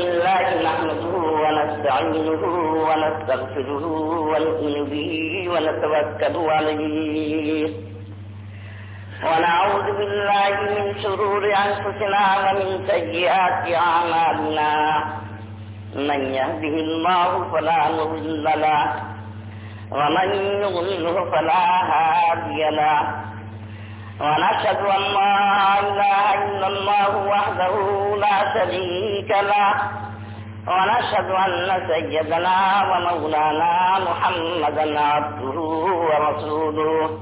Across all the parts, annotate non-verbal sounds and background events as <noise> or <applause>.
بالله نحمده ونستعينه ونستغفره ونؤمن به ونتوكل عليه. ونعوذ بالله من شرور أنفسنا ومن سيئات أعمالنا. من يهده الله فلا مضل له، ومن يضلله فلا هادي له. ونشهد أن لا إله إلا الله وحده لا شريك له. ونشهد أن سيدنا ومولانا محمدا عبده ورسوله.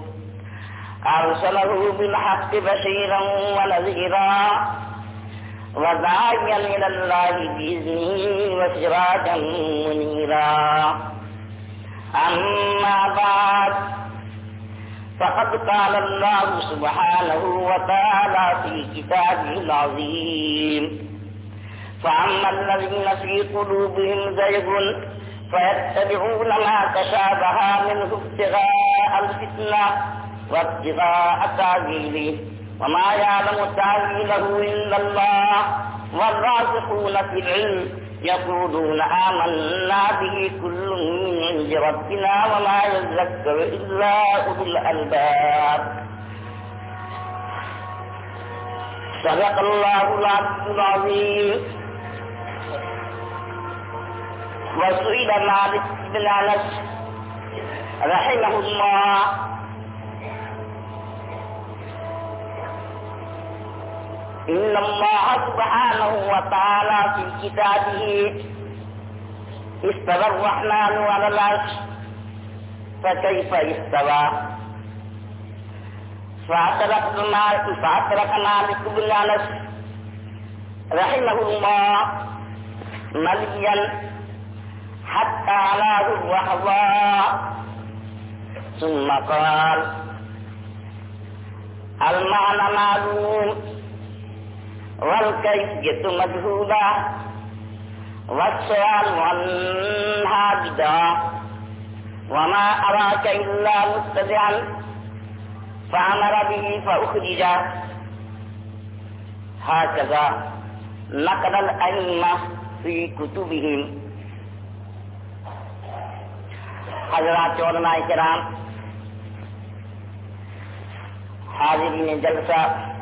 أرسله بالحق بشيرا ونذيرا وداعيا إلى الله بإذنه وسراجا منيرا. أما بعد فقد قال الله سبحانه وتعالى في كتابه العظيم فأما الذين في قلوبهم زيغ فيتبعون ما تشابه منه ابتغاء الفتنة وابتغاء تأويله وما يعلم تأويله إلا الله والراسخون في العلم. يقولون آمنا به كل من عند ربنا وما يذكر إلا أولو الألباب. صدق الله العبد العظيم. وسئل مالك بن أنس رحمه الله. إن الله سبحانه وتعالى في كتابه استوى الرحمن على العرش، فكيف استوى؟ فأترك مالك فأترك مالك بن أنس رحمه الله مليا حتى علاه الرحضاء ثم قال المعنى معلوم. والكيفية مجهولة والسؤال عنها بدعة وما أراك إلا مبتدعا فأمر به فأخرج هكذا نقل الأئمة في كتبهم حضرات علماء کرام حاضرین جلسہ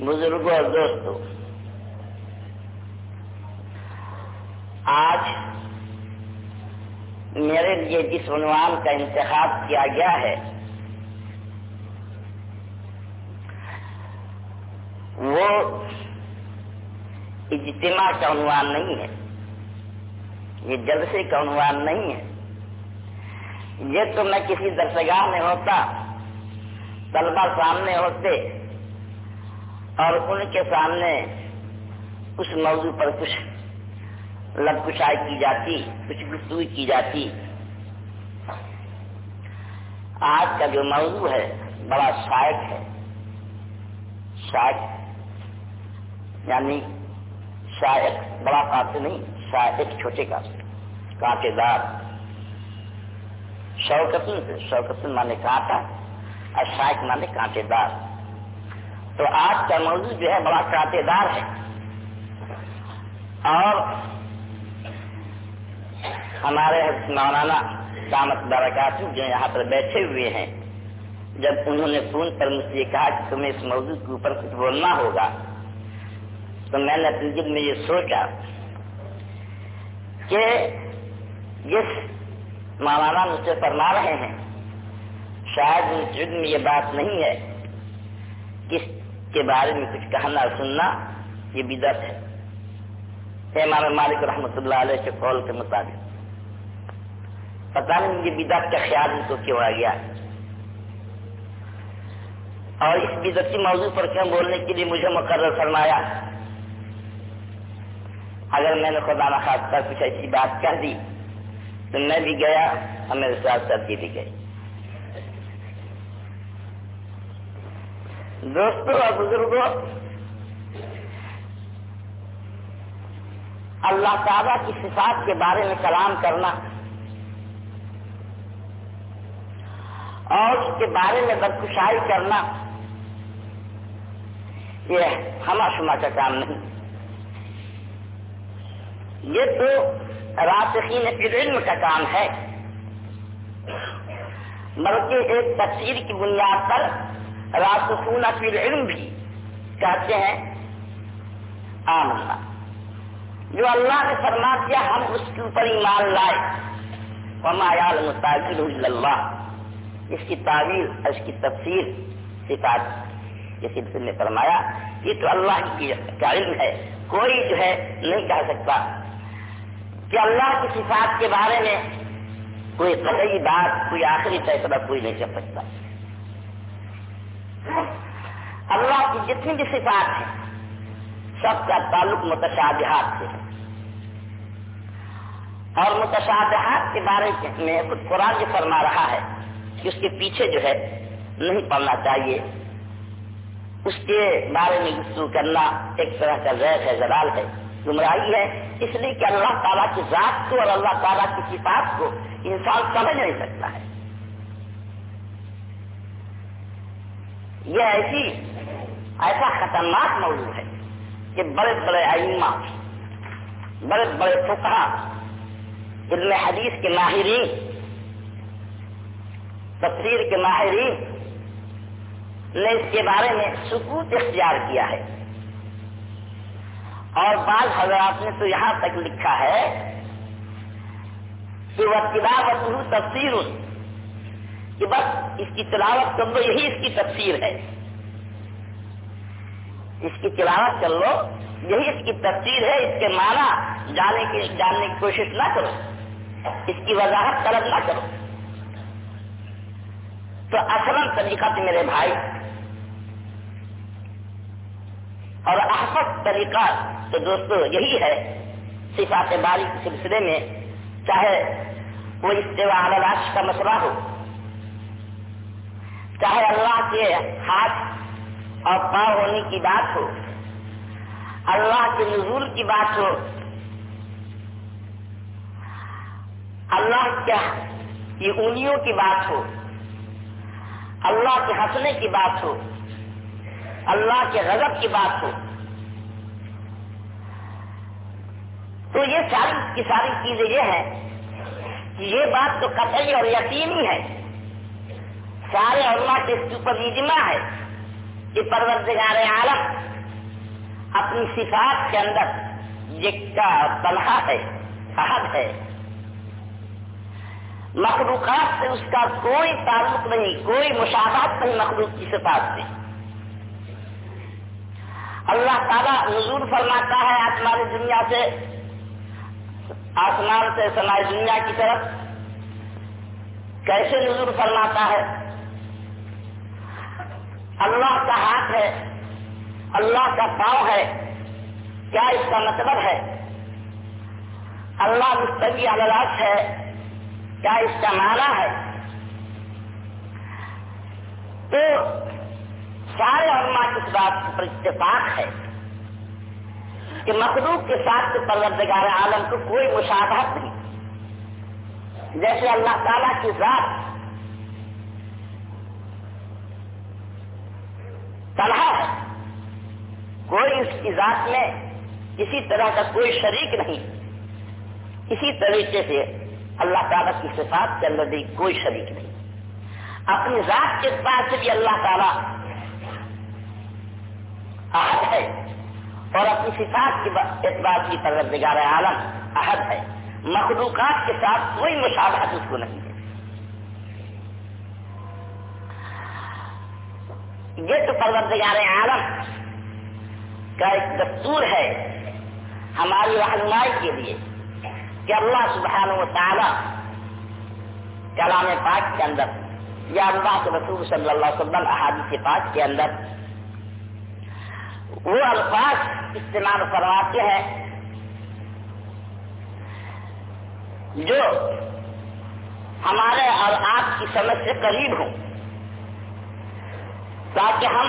بزرگوں اور دوستوں، آج میرے لیے جس عنوان کا انتخاب کیا گیا ہے، وہ اجتماع کا عنوان نہیں ہے، یہ جلسے کا عنوان نہیں ہے۔ یہ تو میں کسی درسگاہ میں ہوتا طلبا سامنے ہوتے اور ان کے سامنے اس موضوع پر کچھ لب کشائی کی جاتی، کچھ گفتگو کی جاتی۔ آج کا جو موضوع ہے، بڑا شائق ہے۔ شائق یعنی شائق، بڑا کانٹے نہیں، شائق چھوٹے کا کانٹے دار شوکتن سے شوکتن مانے کانٹا اور شائق مانے کانٹے دار تو آج کا موضوع جو ہے بڑا کانٹے دار ہے۔ اور ہمارے مولانا دامت برکات جی جو یہاں پر بیٹھے ہوئے ہیں، جب انہوں نے فون پر مجھ سے کہا کہ تمہیں اس موضوع کے اوپر کچھ بولنا ہوگا، تو میں نے اپنے دل میں یہ سوچا کہ جس مولانا مجھ سے فرما رہے ہیں، شاید ان میں یہ بات نہیں ہے۔ کے بارے میں کچھ کہنا سننا یہ بدت ہے۔ امام مالک رحمۃ اللہ علیہ کے قول کے مطابق۔ پتہ نہیں یہ بدعت کا خیال ان کو کیوں آ گیا۔ اور اس بدعتی موضوع پر کیوں بولنے کے لیے مجھے مقرر فرمایا۔ اگر میں نے خدا نخواستہ کچھ ایسی بات کہہ دی، تو میں بھی گیا اور میرے ساتھ ساتھ یہ بھی گئی دوستوں اور بزرگوں اللہ تعالیٰ کی صفات کے بارے میں کلام کرنا اور اس کے بارے میں بدخشائی کرنا، یہ ہما شما کا کام نہیں۔ یہ تو راسخین علم کا کام ہے، بلکہ ایک تفسیر کی بنیاد پر راسخون فی العلم بھی کہتے ہیں آمنا جو اللہ نے فرما دیا ہم اس کے اوپر ایمان لائے۔ وما یعلم تعویل اللہ اس کی تعویل، اس کی تفسیر صفات کے سلسلے میں فرمایا، یہ تو اللہ کی کا علم ہے۔ کوئی جو ہے نہیں کہہ سکتا کہ اللہ کی صفات کے بارے میں کوئی قطعی بات، کوئی آخری فیصلہ کوئی نہیں کر سکتا۔ اللہ کی جتنی بھی صفات ہیں، سب کا تعلق متشابہات سے ہے۔ اور متشابہات کے بارے میں خود قرآن یہ فرما رہا ہے کہ اس کے پیچھے جو ہے نہیں پڑنا چاہیے۔ اس کے بارے میں گفتگو کرنا ایک طرح کا ریس ہے، زلال ہے، گمراہی ہے۔ اس لیے کہ اللہ تعالیٰ کی ذات کو اور اللہ تعالیٰ کی کتاب کو انسان سمجھ نہیں سکتا ہے۔ یہ ایسی، ایسا خطرناک موضوع ہے کہ بڑے بڑے ائمہ، بڑے بڑے فکا علم حدیث کے ماہرین، تفسیر کے ماہرین نے اس کے بارے میں سکوت اختیار کیا ہے۔ اور بعض حضرات نے تو یہاں تک لکھا ہے کہ وہ تلاوت تفسیر کہ بس اس کی تلاوت کر لو، یہی اس کی تفسیر ہے۔ اس کی تلاوت کر لو، یہی اس کی تفسیر ہے۔ اس کے معنی جانے کی جاننے کی کوشش نہ کرو۔ اس کی وضاحت طلب نہ کرو۔ تو اصل طریقہ تھے میرے بھائی۔ اور احفظ طریقہ تو دوستو یہی ہے۔ صفات باری کے سلسلے میں چاہے وہ استوا علاش کا مسئلہ ہو چاہے اللہ کے ہاتھ اور پاؤں ہونے کی بات ہو، اللہ کے نزول کی بات ہو، اللہ کی انگلیوں کی بات ہو، اللہ کے ہنسنے کی بات ہو، اللہ کے غضب کی بات ہو۔ تو یہ ساری کی ساری چیزیں یہ ہیں کہ یہ بات تو قطعی اور یقینی ہے۔ سارے علماء کے اوپر اجماع ہے کہ پروردگار عالم اپنی صفات کے اندر یکا تنہا ہے احد ہے۔ مخلوقات سے اس کا کوئی تعلق نہیں، کوئی مشابہت نہیں مخلوق کی صفات سے۔ اللہ تعالیٰ نزول فرماتا ہے آسمانی دنیا سے، آسمان سے سماج دنیا کی طرف کیسے نزول فرماتا ہے؟ اللہ کا ہاتھ ہے، اللہ کا پاؤں ہے، کیا اس کا مطلب ہے؟ اللہ مستقی اللہ ہے، کیا اس کا معنی ہے؟ تو سارے علماء کی بات پر اتفاق ہے کہ مخلوق کے ساتھ پروردگار عالم کو کوئی مشابہت نہیں۔ جیسے اللہ تعالی کی ذات طلحہ ہے۔ کوئی اس کی ذات میں کسی طرح کا کوئی شریک نہیں۔ اسی طریقے سے اللہ تعالیٰ کی صفات کے اندر بھی کوئی شریک نہیں۔ اپنی ذات کے بعد سے بھی اللہ تعالیٰ احد ہے۔ اور اپنی صفات کے اعتبار کی پروردگار عالم احد ہے۔ مخلوقات کے ساتھ کوئی مشابہت اس کو نہیں ہے۔ یہ تو پروردگار عالم کا ایک دستور ہے ہماری رہنمائی کے لیے کہ اللہ سبحانہ و تعالی کلام پاک کے اندر یا اللہ کے رسول صلی اللہ علیہ وسلم احادیث پاک کے اندر وہ الفاظ استعمال کرواتے ہیں جو ہمارے اور آپ کی سمجھ سے قریب ہوں۔ تاکہ ہم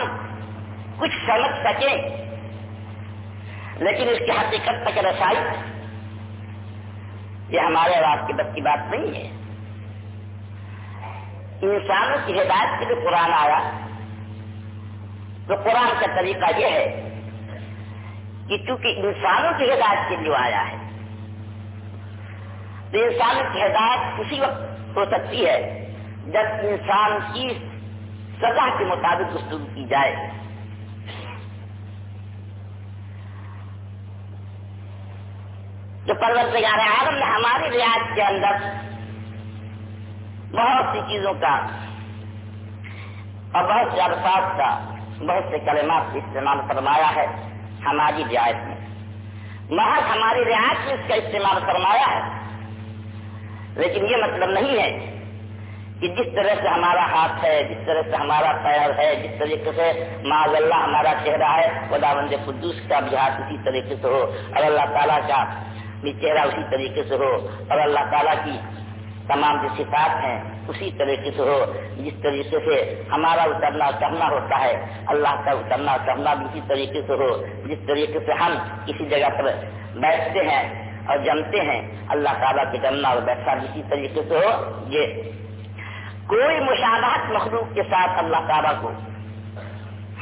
کچھ سمجھ سکیں۔ لیکن اس کی حقیقت تک رسائی، یہ ہمارے اور آپ کی بد کی بات نہیں ہے۔ انسانوں کی ہدایت کے لیے قرآن آیا۔ تو قرآن کا طریقہ یہ ہے کہ چونکہ انسانوں کی ہدایت کے لیے آیا ہے، تو انسان کی ہدایت اسی وقت ہو سکتی ہے جب انسان کی سزا کے مطابق گفتگو کی جائے۔ جو پرورتگار عالم نے ہماری ریاض کے اندر بہت سی چیزوں کا اور بہت سے الفاظ کا، بہت سے کلمات استعمال فرمایا ہے ہماری رعایت میں۔ محض ہماری رعایت میں اس کا استعمال فرمایا ہے، لیکن یہ مطلب نہیں ہے کہ جس طرح سے ہمارا ہاتھ ہے، جس طرح سے ہمارا پیر ہے، جس طریقے سے معذ اللہ ہمارا چہرہ ہے خدا بند قدوس کا بھی ہاتھ اسی طریقے سے ہو، اور اللہ تعالیٰ کا بھی چہرہ اسی طریقے سے ہو، اور اللہ تعالیٰ کی تمام جو صفات ہیں اسی طریقے سے ہو، جس طریقے سے ہمارا اترنا چڑھنا ہوتا ہے، اللہ کا اترنا چڑھنا بھی اسی طریقے سے ہو، جس طریقے سے ہم کسی جگہ پر بیٹھتے ہیں اور جمتے ہیں، اللہ تعالیٰ کے جمنا اور بیٹھنا بھی اسی طریقے سے ہو، یہ کوئی مشابہت مخلوق کے ساتھ اللہ تعالیٰ کو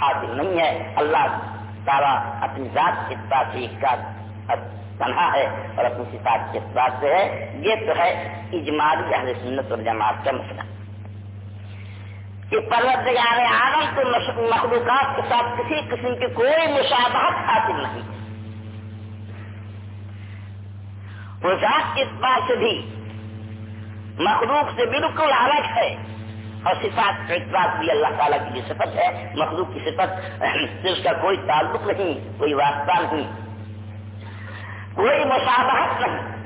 حاصل نہیں ہے۔ اللہ تعالیٰ اپنی ذات کے ساتھ کا تنہا ہے اور اپنی صفات کے ساتھ سے ہے۔ یہ تو ہے اجمالی اہل سنت اور جماعت کا مسئلہ۔ کہ پروردگار عالم کو مخلوقات کے ساتھ کسی قسم کی کوئی مشابہت حاصل نہیں۔ وہ ذات کے اعتبار سے بھی مخلوق سے بالکل الگ ہے۔ اور صفات کا اعتراض بھی اللہ تعالیٰ کی جو صفت ہے۔ مخلوق کی صفت <clears throat> سے اس کا کوئی تعلق نہیں، کوئی واسطہ نہیں، کوئی مسابقت نہیں۔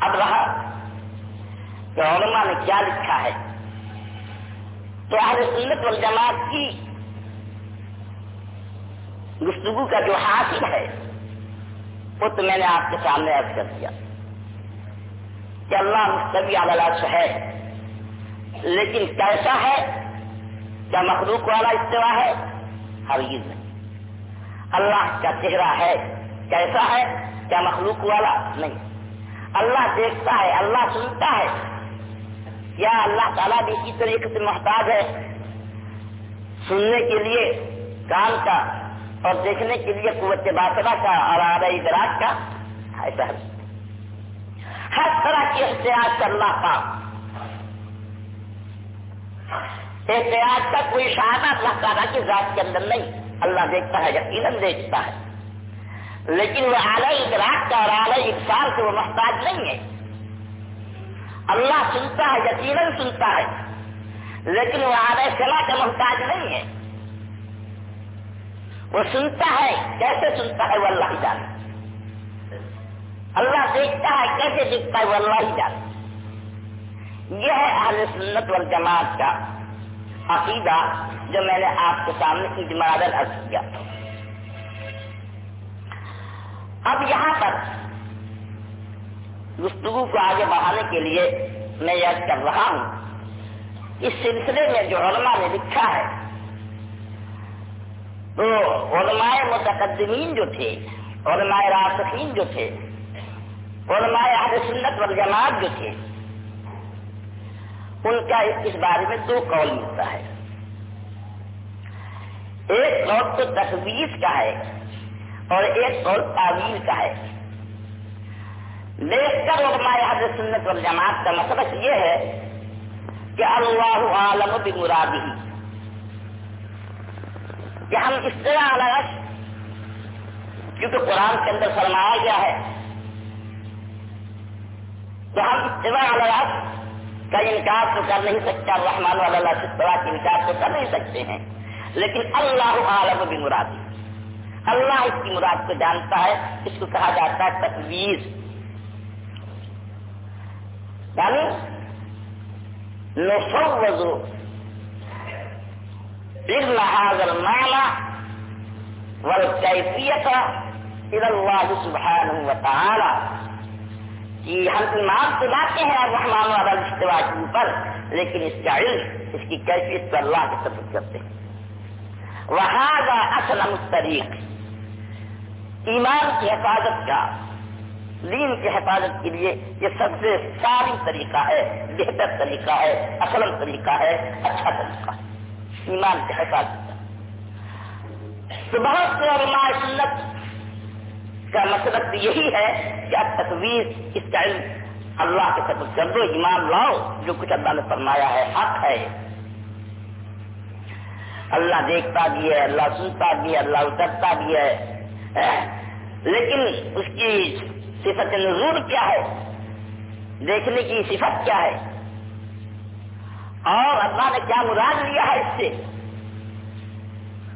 اب رہا کہ علماء نے کیا لکھا ہے؟ تو اہل سنت والجماعت کی گفتگو کا جو حاصل ہے وہ تو میں نے آپ کے سامنے عرض کر دیا کہ اللہ مستوی عالش ہے، لیکن کیسا ہے؟ کیا مخلوق والا استوا ہے؟ ہرگز نہیں۔ اللہ کا چہرہ ہے، کیسا ہے؟ کیا مخلوق والا؟ نہیں۔ اللہ دیکھتا ہے، اللہ سنتا ہے۔ کیا اللہ تعالیٰ بھی اسی طریقے سے محتاج ہے۔ سننے کے لیے کان کا اور دیکھنے کے لیے قوت باطلا کا اور آدھا ادراک کا ایسا ہے ہر طرح کی احتیاط کر اللہ احتیاط کا کوئی شہادہ اللہ تعالیٰ کی ذات کے اندر نہیں۔ اللہ دیکھتا ہے، یقیناً دیکھتا ہے۔ لیکن وہ اعلی ادراک کا اور اعلی اقسار سے وہ محتاج نہیں ہے۔ اللہ سنتا ہے، یقیناً سنتا ہے۔ لیکن وہ اعلی صلاح کا محتاج نہیں ہے۔ وہ سنتا ہے کیسے سنتا ہے وہ اللہ ہی جانے۔ اللہ دیکھتا ہے کیسے دیکھتا ہے وہ اللہ ہی جانے۔ یہ ہے اہل سنت والجماعت کا عقیدہ جو میں نے آپ کے سامنے اجماع ارض کیا۔ اب یہاں پر گفتگو کو آگے بڑھانے کے لیے میں یاد کر رہا ہوں۔ اس سلسلے میں جو علماء نے لکھا ہے تو علماء متقدمین جو تھے، علماء راسخین جو تھے، علماء اہل سنت والجماعت جو تھے، ان کا اس بارے میں دو قول ملتا ہے۔ ایک قول تو تصویر کا ہے اور ایک قول تعویل کا ہے۔ دیکھ کر علماء اہل سنت والجماعت کا مطلب یہ ہے کہ اللہ عالم بمرادی کہ ہم اس طرح الگ کیونکہ قرآن کے اندر فرمایا گیا ہے۔ تو ہم اس الگ کا انکار تو کر نہیں سکتے رحمان والا طرح کا انکار تو کر نہیں سکتے ہیں۔ لیکن اللہ عالم بھی مرادی اللہ اس کی مراد کو جانتا ہے، اس کو کہا جاتا ہے تقویر یعنی نفوض علم هذا المعنى والكيفية إلى الله سبحانه وتعالى۔ کہ ہم ایمان تو لاتے ہیں رحمان والا استوا کے اوپر، لیکن اس کا علم، اس کی کیفیت پر اللہ کے سبق کرتے ہیں۔ وہاں اصل مستریق ایمان کی حفاظت کا، دین کی حفاظت کے لیے یہ سب سے ساری طریقہ ہے، بہتر طریقہ ہے، اصل طریقہ ہے اچھا طریقہ ہے۔ ایمان کے حفاظت تو بہت سے علماء سنت کا مطلب یہی ہے کہ تصویر اس کا علم اللہ کے سب کر دو ایمان لاؤ، جو کچھ اللہ نے فرمایا ہے، حق ہے۔ اللہ دیکھتا بھی ہے، اللہ سنتا بھی ہے، اللہ اترتا بھی ہے لیکن اس کی صفت نظور کیا ہے؟ دیکھنے کی صفت کیا ہے؟ اور اللہ نے کیا مراد لیا ہے اس سے؟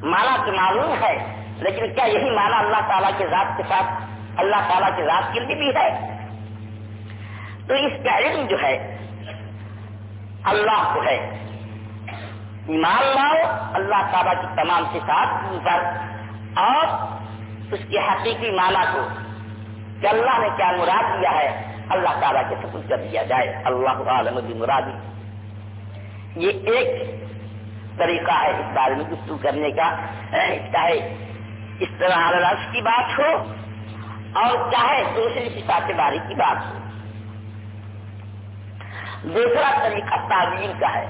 مانا تو معلوم ہے، لیکن کیا یہی مانا اللہ تعالیٰ کے ذات کے ساتھ اللہ تعالیٰ کے ذات کے لیے بھی ہے؟ تو اس کا علم جو ہے، اللہ کو ہے۔ ایمان لاؤ، اللہ تعالیٰ کی تمام صفات پر، اور اس کے حقیقی معنی کو، کہ اللہ نے کیا مراد دیا ہے، اللہ تعالیٰ کے سپر کر دیا جائے۔ اللہ عالم کی مرادی یہ ایک طریقہ ہے اس بارے میں گفتگو کرنے کا چاہے اس طرح رس کی بات ہو اور چاہے دوسری سفا کے بارے کی بات ہو۔ دوسرا طریقہ تعویل کا ہے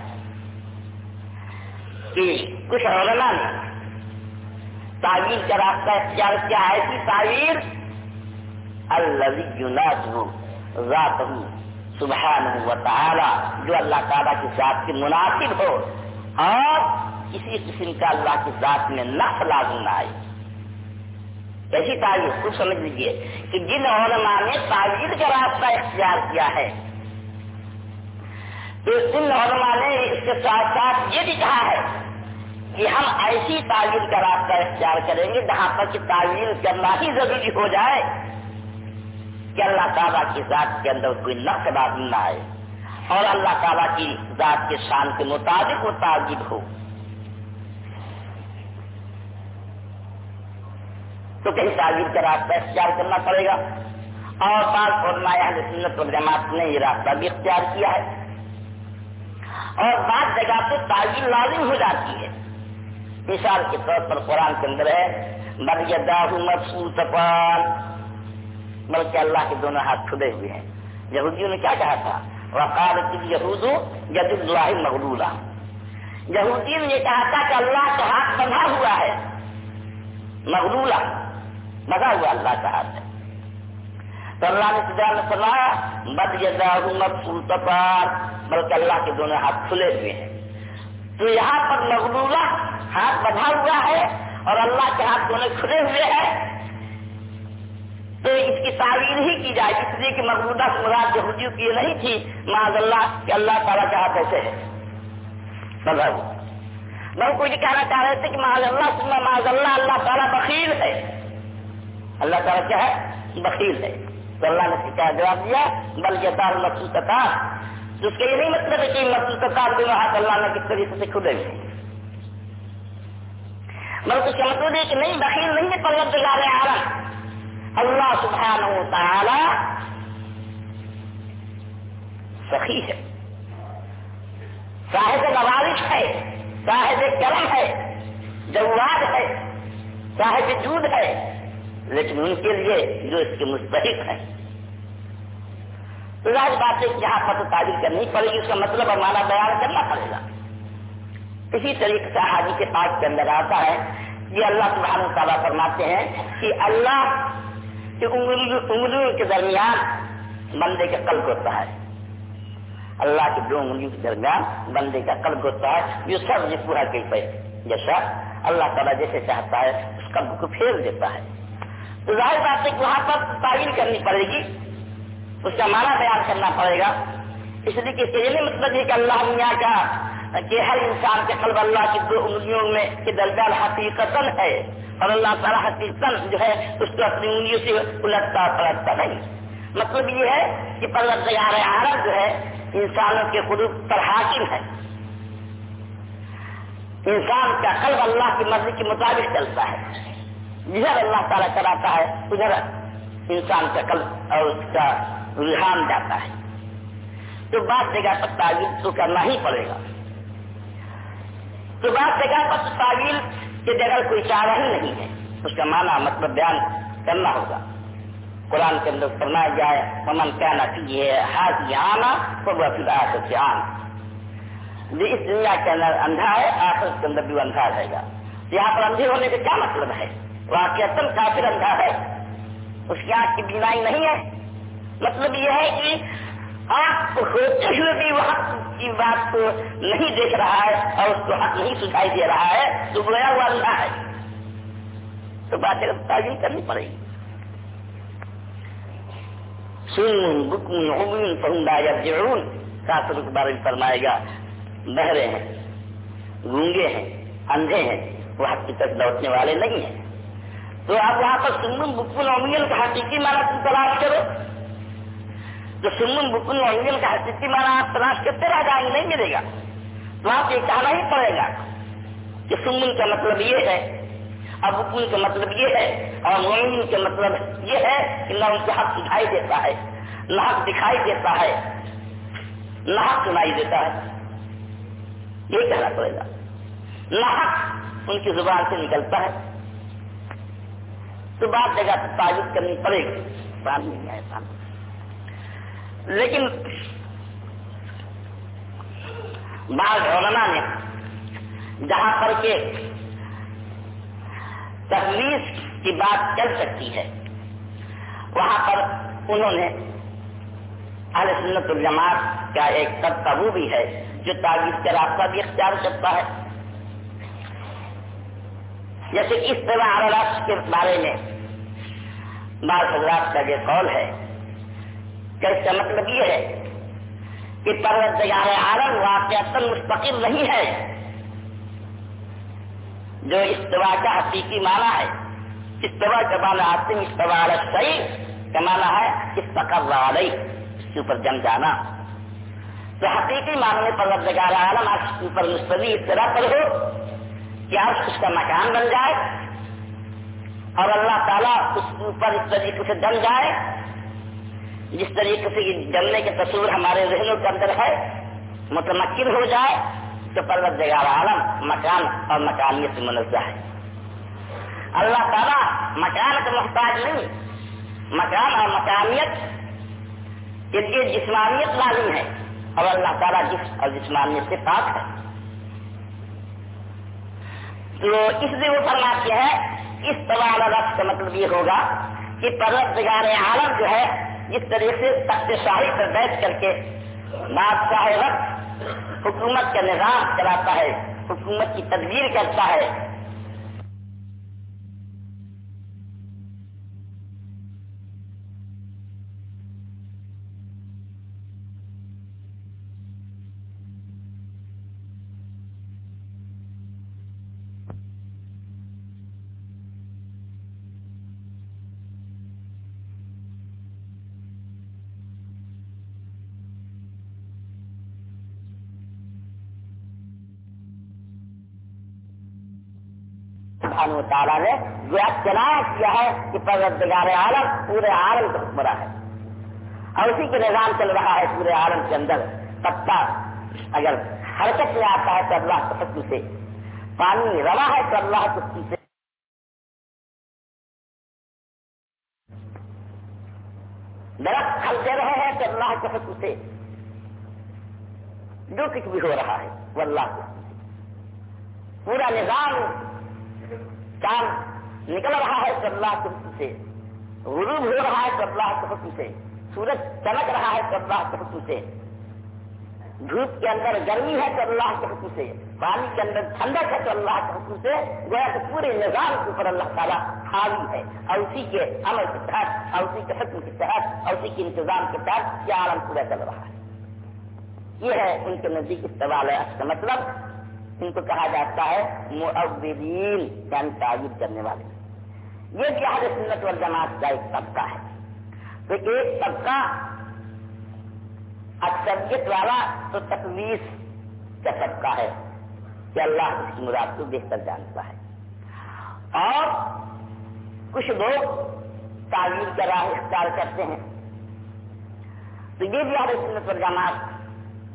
کہ کچھ علماء نے تعویل کا راستہ اختیار کیا ہے کہ تعویر اللہ ذات سبحانہ و تعالی، جو اللہ تعالیٰ کی ذات کے مناسب ہو، اور کسی قسم کا اللہ کی ذات میں نقص لازم نہ آئے۔ ایسی تعریف کچھ سمجھ لیجیے کہ جن علماء نے تعویر کا راستہ اختیار کیا ہے۔ تو ان علماء نے اس کے ساتھ ساتھ یہ بھی کہا ہے کہ ہم ایسی تعویر کا راستہ اختیار کریں گے جہاں پر کہ تعویر کرنا ہی ضروری ہو جائے۔ کہ اللہ تعالیٰ کی ذات کے اندر کوئی نقص لازم نہ آئے اور اللہ تعالیٰ کی ذات کے شان کے مطابق وہ تعجب ہو۔ تو کہیں تعجب کا راستہ اختیار کرنا پڑے گا؟ اور بعض اور نایا سنت اور جماعت نے یہ راستہ بھی اختیار کیا ہے۔ اور بعض جگہ پہ تعجب لازم ہو جاتی ہے۔ مثال کے طور پر قرآن کے اندر ہے مرجدہ مقصود بلکہ اللہ کے دونوں ہاتھ کھلے ہوئے ہیں۔ یہودیوں نے کیا کہا تھا؟ وقال یہود ید اللہ مغلولہ یہودی نے یہ کہا تھا کہ اللہ کا ہاتھ بندھا ہوا ہے۔ مغلولہ، بندھا ہوا اللہ کا ہاتھ۔ ہے تو اللہ نے سجا نے فرمایا، بد یدا مقصود بلکہ اللہ کے دونوں ہاتھ کھلے ہوئے ہیں۔ تو یہاں پر مغلولہ ہاتھ بندھا ہوا ہے اور اللہ کے ہاتھ دونوں کھلے ہوئے ہیں۔ تو اس کی تعویر ہی کی جائے، اس لیے کہ مقبوضہ مراد یہودیوں کی نہیں تھی۔ معذ اللہ کہ اللہ تعالیٰ کے کہا کیسے ہے مذہب۔ میں کوئی کہنا چاہ رہے تھے کہ معذ اللہ سننا معذ اللہ اللہ تعالیٰ بخیر ہے۔ اللہ تعالیٰ کیا ہے؟ بخیر ہے۔ تو اللہ نے کیا جواب دیا؟ بلکہ دار مقصود قطار اس کا یہ نہیں مطلب ہے کہ مقصود قطار دونوں ہاتھ اللہ نے کس طریقے سے کھلے ہوئے بلکہ اس کا مطلب ہے کہ نہیں بخیر نہیں ہے پلب دلا رہے آ رہا اللہ سبحانہ و تعالی سخی ہے۔ صاحب نوازش ہے، صاحب کرم ہے، جواد ہے، صاحب جود ہے، لیکن ان کے لیے جو اس کے مستحق ہیں۔ تو ظاہر بات ہے یہاں پر تو تعریف کرنی پڑے گی، اس کا مطلب اور مانا بیان کرنا پڑے گا۔ اسی طریقے سے حاجی کے پاس کے اندر آتا ہے یہ اللہ سبحانہ تعالیٰ فرماتے ہیں کہ اللہ کہ انگلیوں کے درمیان بندے کا قلب ہوتا ہے۔ اللہ کی دو انگلیوں کے درمیان بندے کا قلب ہوتا ہے۔ جو سب یہ پورا کے پہ جیسا اللہ تعالیٰ جیسے چاہتا ہے، اس قلب کو پھیر دیتا ہے۔ تو ظاہر بات ہے کہ وہاں پر تعین کرنی پڑے گی۔ اس کا معنی بیان کرنا پڑے گا۔ اس لیے کہ یہ نہیں مطلب ہے کہ اللہ میاں کا کہ ہر انسان کے قلب اللہ کی دو انگلیوں میں کے درمیان حقیقت ہے اور اللہ تعالیٰ حقیقت جو ہے اس کو اپنی انگلیوں سے الٹتا پلٹتا نہیں۔ مطلب یہ ہے کہ پروردگار عالم جو ہے انسانوں کے قلوب پر حاکم ہے۔ انسان کا قلب اللہ کی مرضی کے مطابق چلتا ہے۔ جدھر اللہ تعالیٰ چلاتا ہے، ادھر انسان کا قلب اور اس کا رجحان جاتا ہے۔ تو بات جگہ پر تعویل تو کرنا ہی پڑے گا۔ تو بات جگہ پر تعویل کہ جگہ کوئی چارہ ہی نہیں ہے۔ اس کا معنی مطلب بیان کرنا ہوگا۔ قرآن کے اندر فرمایا جائے ممن کیا نہ کیجیے ہاتھ آنا تو وہ پھر آخر سے آنا جو اس دنیا کے اندر اندھا ہے آخر کے اندر بھی اندھا رہے گا۔ یہاں پر اندھے ہونے کا کیا مطلب ہے؟ واقع کافر اندھا ہے۔ اس کی آنکھ کی بینائی نہیں ہے۔ مطلب یہ ہے کہ آپ ہوتے ہوئے بھی وہ کی بات کو نہیں دیکھ رہا ہے اور اس کو حق نہیں سکھائی دے رہا ہے، تو گویا ہوا اللہ ہے۔ تو بات تعلیم کرنی پڑے گی۔ سن بکن عمین فہندا یا جرون کافر کے بارے میں فرمائے گا، بہرے ہیں، گونگے ہیں، اندھے ہیں، وہ حق کی طرف لوٹنے والے نہیں ہیں۔ تو آپ وہاں پر سنم بکن عمین کا حقیقی مانا تم تلاش کرو۔ تو سنم بکن عمین کا حقیقی مانا آپ تلاش کرتے رہ جائیں گے، نہیں ملے گا۔ تو آپ یہ کہنا ہی پڑے گا کہ سمن کا مطلب یہ ہے، اور بکن کا مطلب یہ ہے، اور مومن کا مطلب یہ ہے کہ نہ ان کو حق دکھائی دیتا ہے، نہ حق دکھائی دیتا ہے، نہ حق سنائی دیتا ہے۔ یہ کہنا پڑے گا۔ نہ حق ان کی زبان سے نکلتا ہے۔ تو بات جگہ تعریف کرنی پڑے گی۔ بات نہیں ہے سامنے لیکن بعض علماء نے جہاں پر کے تحویز کی بات چل سکتی ہے، وہاں پر انہوں نے اہل سنت الجماعت کا ایک طبقہ وہ بھی ہے جو تعویذ کا راستہ بھی اختیار کرتا ہے۔ جیسے اس طرح کے بارے میں بعض حضرات کا یہ قول ہے کہ اس کا مطلب یہ ہے کہ پروردگار عالم واقع مستقل نہیں ہے۔ جو استوا کا حقیقی معنی ہے استوا کا معنی آتے ہیں استوا صحیح کا معنی ہے استقر علیہ، اس کے اوپر جم جانا۔ تو حقیقی معنی میں پروردگار عالم آپ کے اوپر مستوی اس طرح پر ہو کہ آپ اس کا مکان بن جائے اور اللہ تعالیٰ اس کے اوپر اس طریقے سے جم جائے۔ جس طریقے سے جلنے کے تصور ہمارے ذہنوں کے اندر ہے، متمکن ہو جائے تو پروردگار عالم مکان اور مکانیت سے منزہ ہے۔ اللہ تعالیٰ مکان کا محتاج نہیں، مکان اور مکانیت کے لیے جسمانیت لازم ہے اور اللہ تعالیٰ جس اور جسمانیت سے پاک ہے۔ تو اس لیے وہ فرماتے ہیں، اس طوال رقص کا مطلب یہ ہوگا کہ پروردگار عالم جو ہے اس طریقے سے تخت شاہی پر بیٹھ کر کے بادشاہ وقت حکومت کا نظام چلاتا ہے، حکومت کی تدبیر کرتا ہے سبحانہ تعالیٰ نے گویا چلایا کیا ہے کہ پروردگار عالم پورے عالم کا حکمراں ہے۔ اور اسی کے نظام چل رہا ہے پورے عالم کے اندر۔ پتا اگر حرکت میں آتا ہے تو اللہ کے حکم سے، پانی روا ہے تو اللہ کے سے۔ درخت کھلتے رہے ہیں تو اللہ کے حکم سے۔ جو کچھ بھی ہو رہا ہے وہ اللہ کے پورا نظام چاند نکل رہا ہے تو اللہ کے سے، غروب ہو رہا ہے تو اللہ کے سے، سورج چمک رہا ہے تو اللہ کے سے۔ دھوپ کے اندر گرمی ہے تو اللہ کے حکم سے، پانی کے اندر ٹھنڈک ہے تو اللہ کے حکم سے۔ گویا کہ پورے نظام کے اوپر اللہ تعالیٰ حاوی ہے۔ اور اسی کے عمل کے تحت، اور اسی کے حکم کے تحت، اور اسی کے انتظام کے تحت یہ عالم پورا چل رہا ہے۔ یہ ہے ان کے نزدیک استعمال ہے۔ اس کا مطلب ان کو کہا جاتا ہے معبدین یعنی تعبیر کرنے والے۔ یہ کیا ہے؟ سنت والجماعت کا ایک طبقہ ہے۔ تو ایک طبقہ اکثریت والا تو تقویز کا طبقہ ہے کہ اللہ اس کی مراد کو بہتر جانتا ہے۔ اور کچھ لوگ تعویر کا راہ اختیار کرتے ہیں۔ تو یہ بھی ہر سنت والجماعت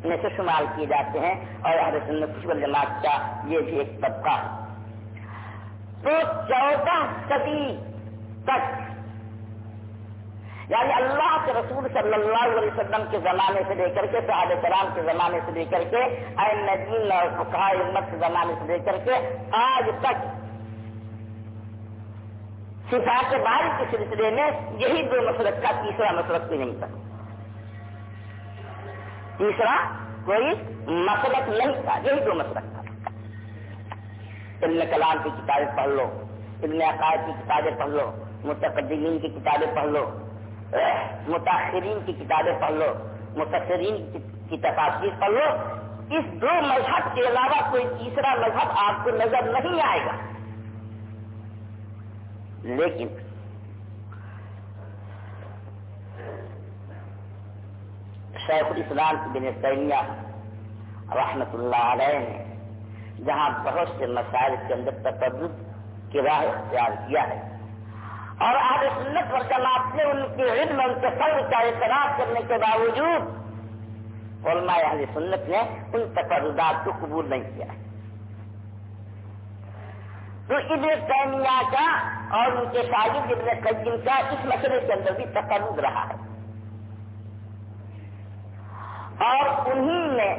میں سے شمار کیے جاتے ہیں اور اہل سنت والجماعت کا یہ بھی ایک طبقہ ہے۔ تو چودہ صدی تک یعنی اللہ کے رسول صلی اللہ علیہ وسلم کے زمانے سے لے کر کے صحابہ کرام کے زمانے سے لے کر کے ندین اور فقہ امت کے زمانے سے لے کر کے آج تک صفات باری کے سلسلے میں یہی دو مسلک کا تیسرا مسلک بھی نہیں تھا۔ تیسرا کوئی مسلک نہیں تھا، یہی دو مسلک تھا۔ علم کلام کی کتابیں پڑھ لو، علم عقائد کی کتابیں پڑھ لو، متقدمین کی کتابیں پڑھ لو متاثرین کی کتابیں پڑھ لو متاثرین کی تفاصیر پڑھ لو۔ اس دو مذہب کے علاوہ کوئی تیسرا مذہب آپ کو نظر نہیں آئے گا۔ لیکن شیخ الاسلام بن تیمیہ رحمت اللہ علیہ نے جہاں بہت سے مسائل کے اندر تقدد کی راہ اختیار کیا ہے اور آج سنت پر جماعت نے ان کی علم ان کے فرض کا اعتراف کرنے کے باوجود علماء اہل سنت نے ان تقررات کو قبول نہیں کیا تو ابن تیمیہ کا اور ان کے شاگرد ابن قیم کا اس مسئلے کے اندر بھی تقرر رہا ہے۔ اور انہی نے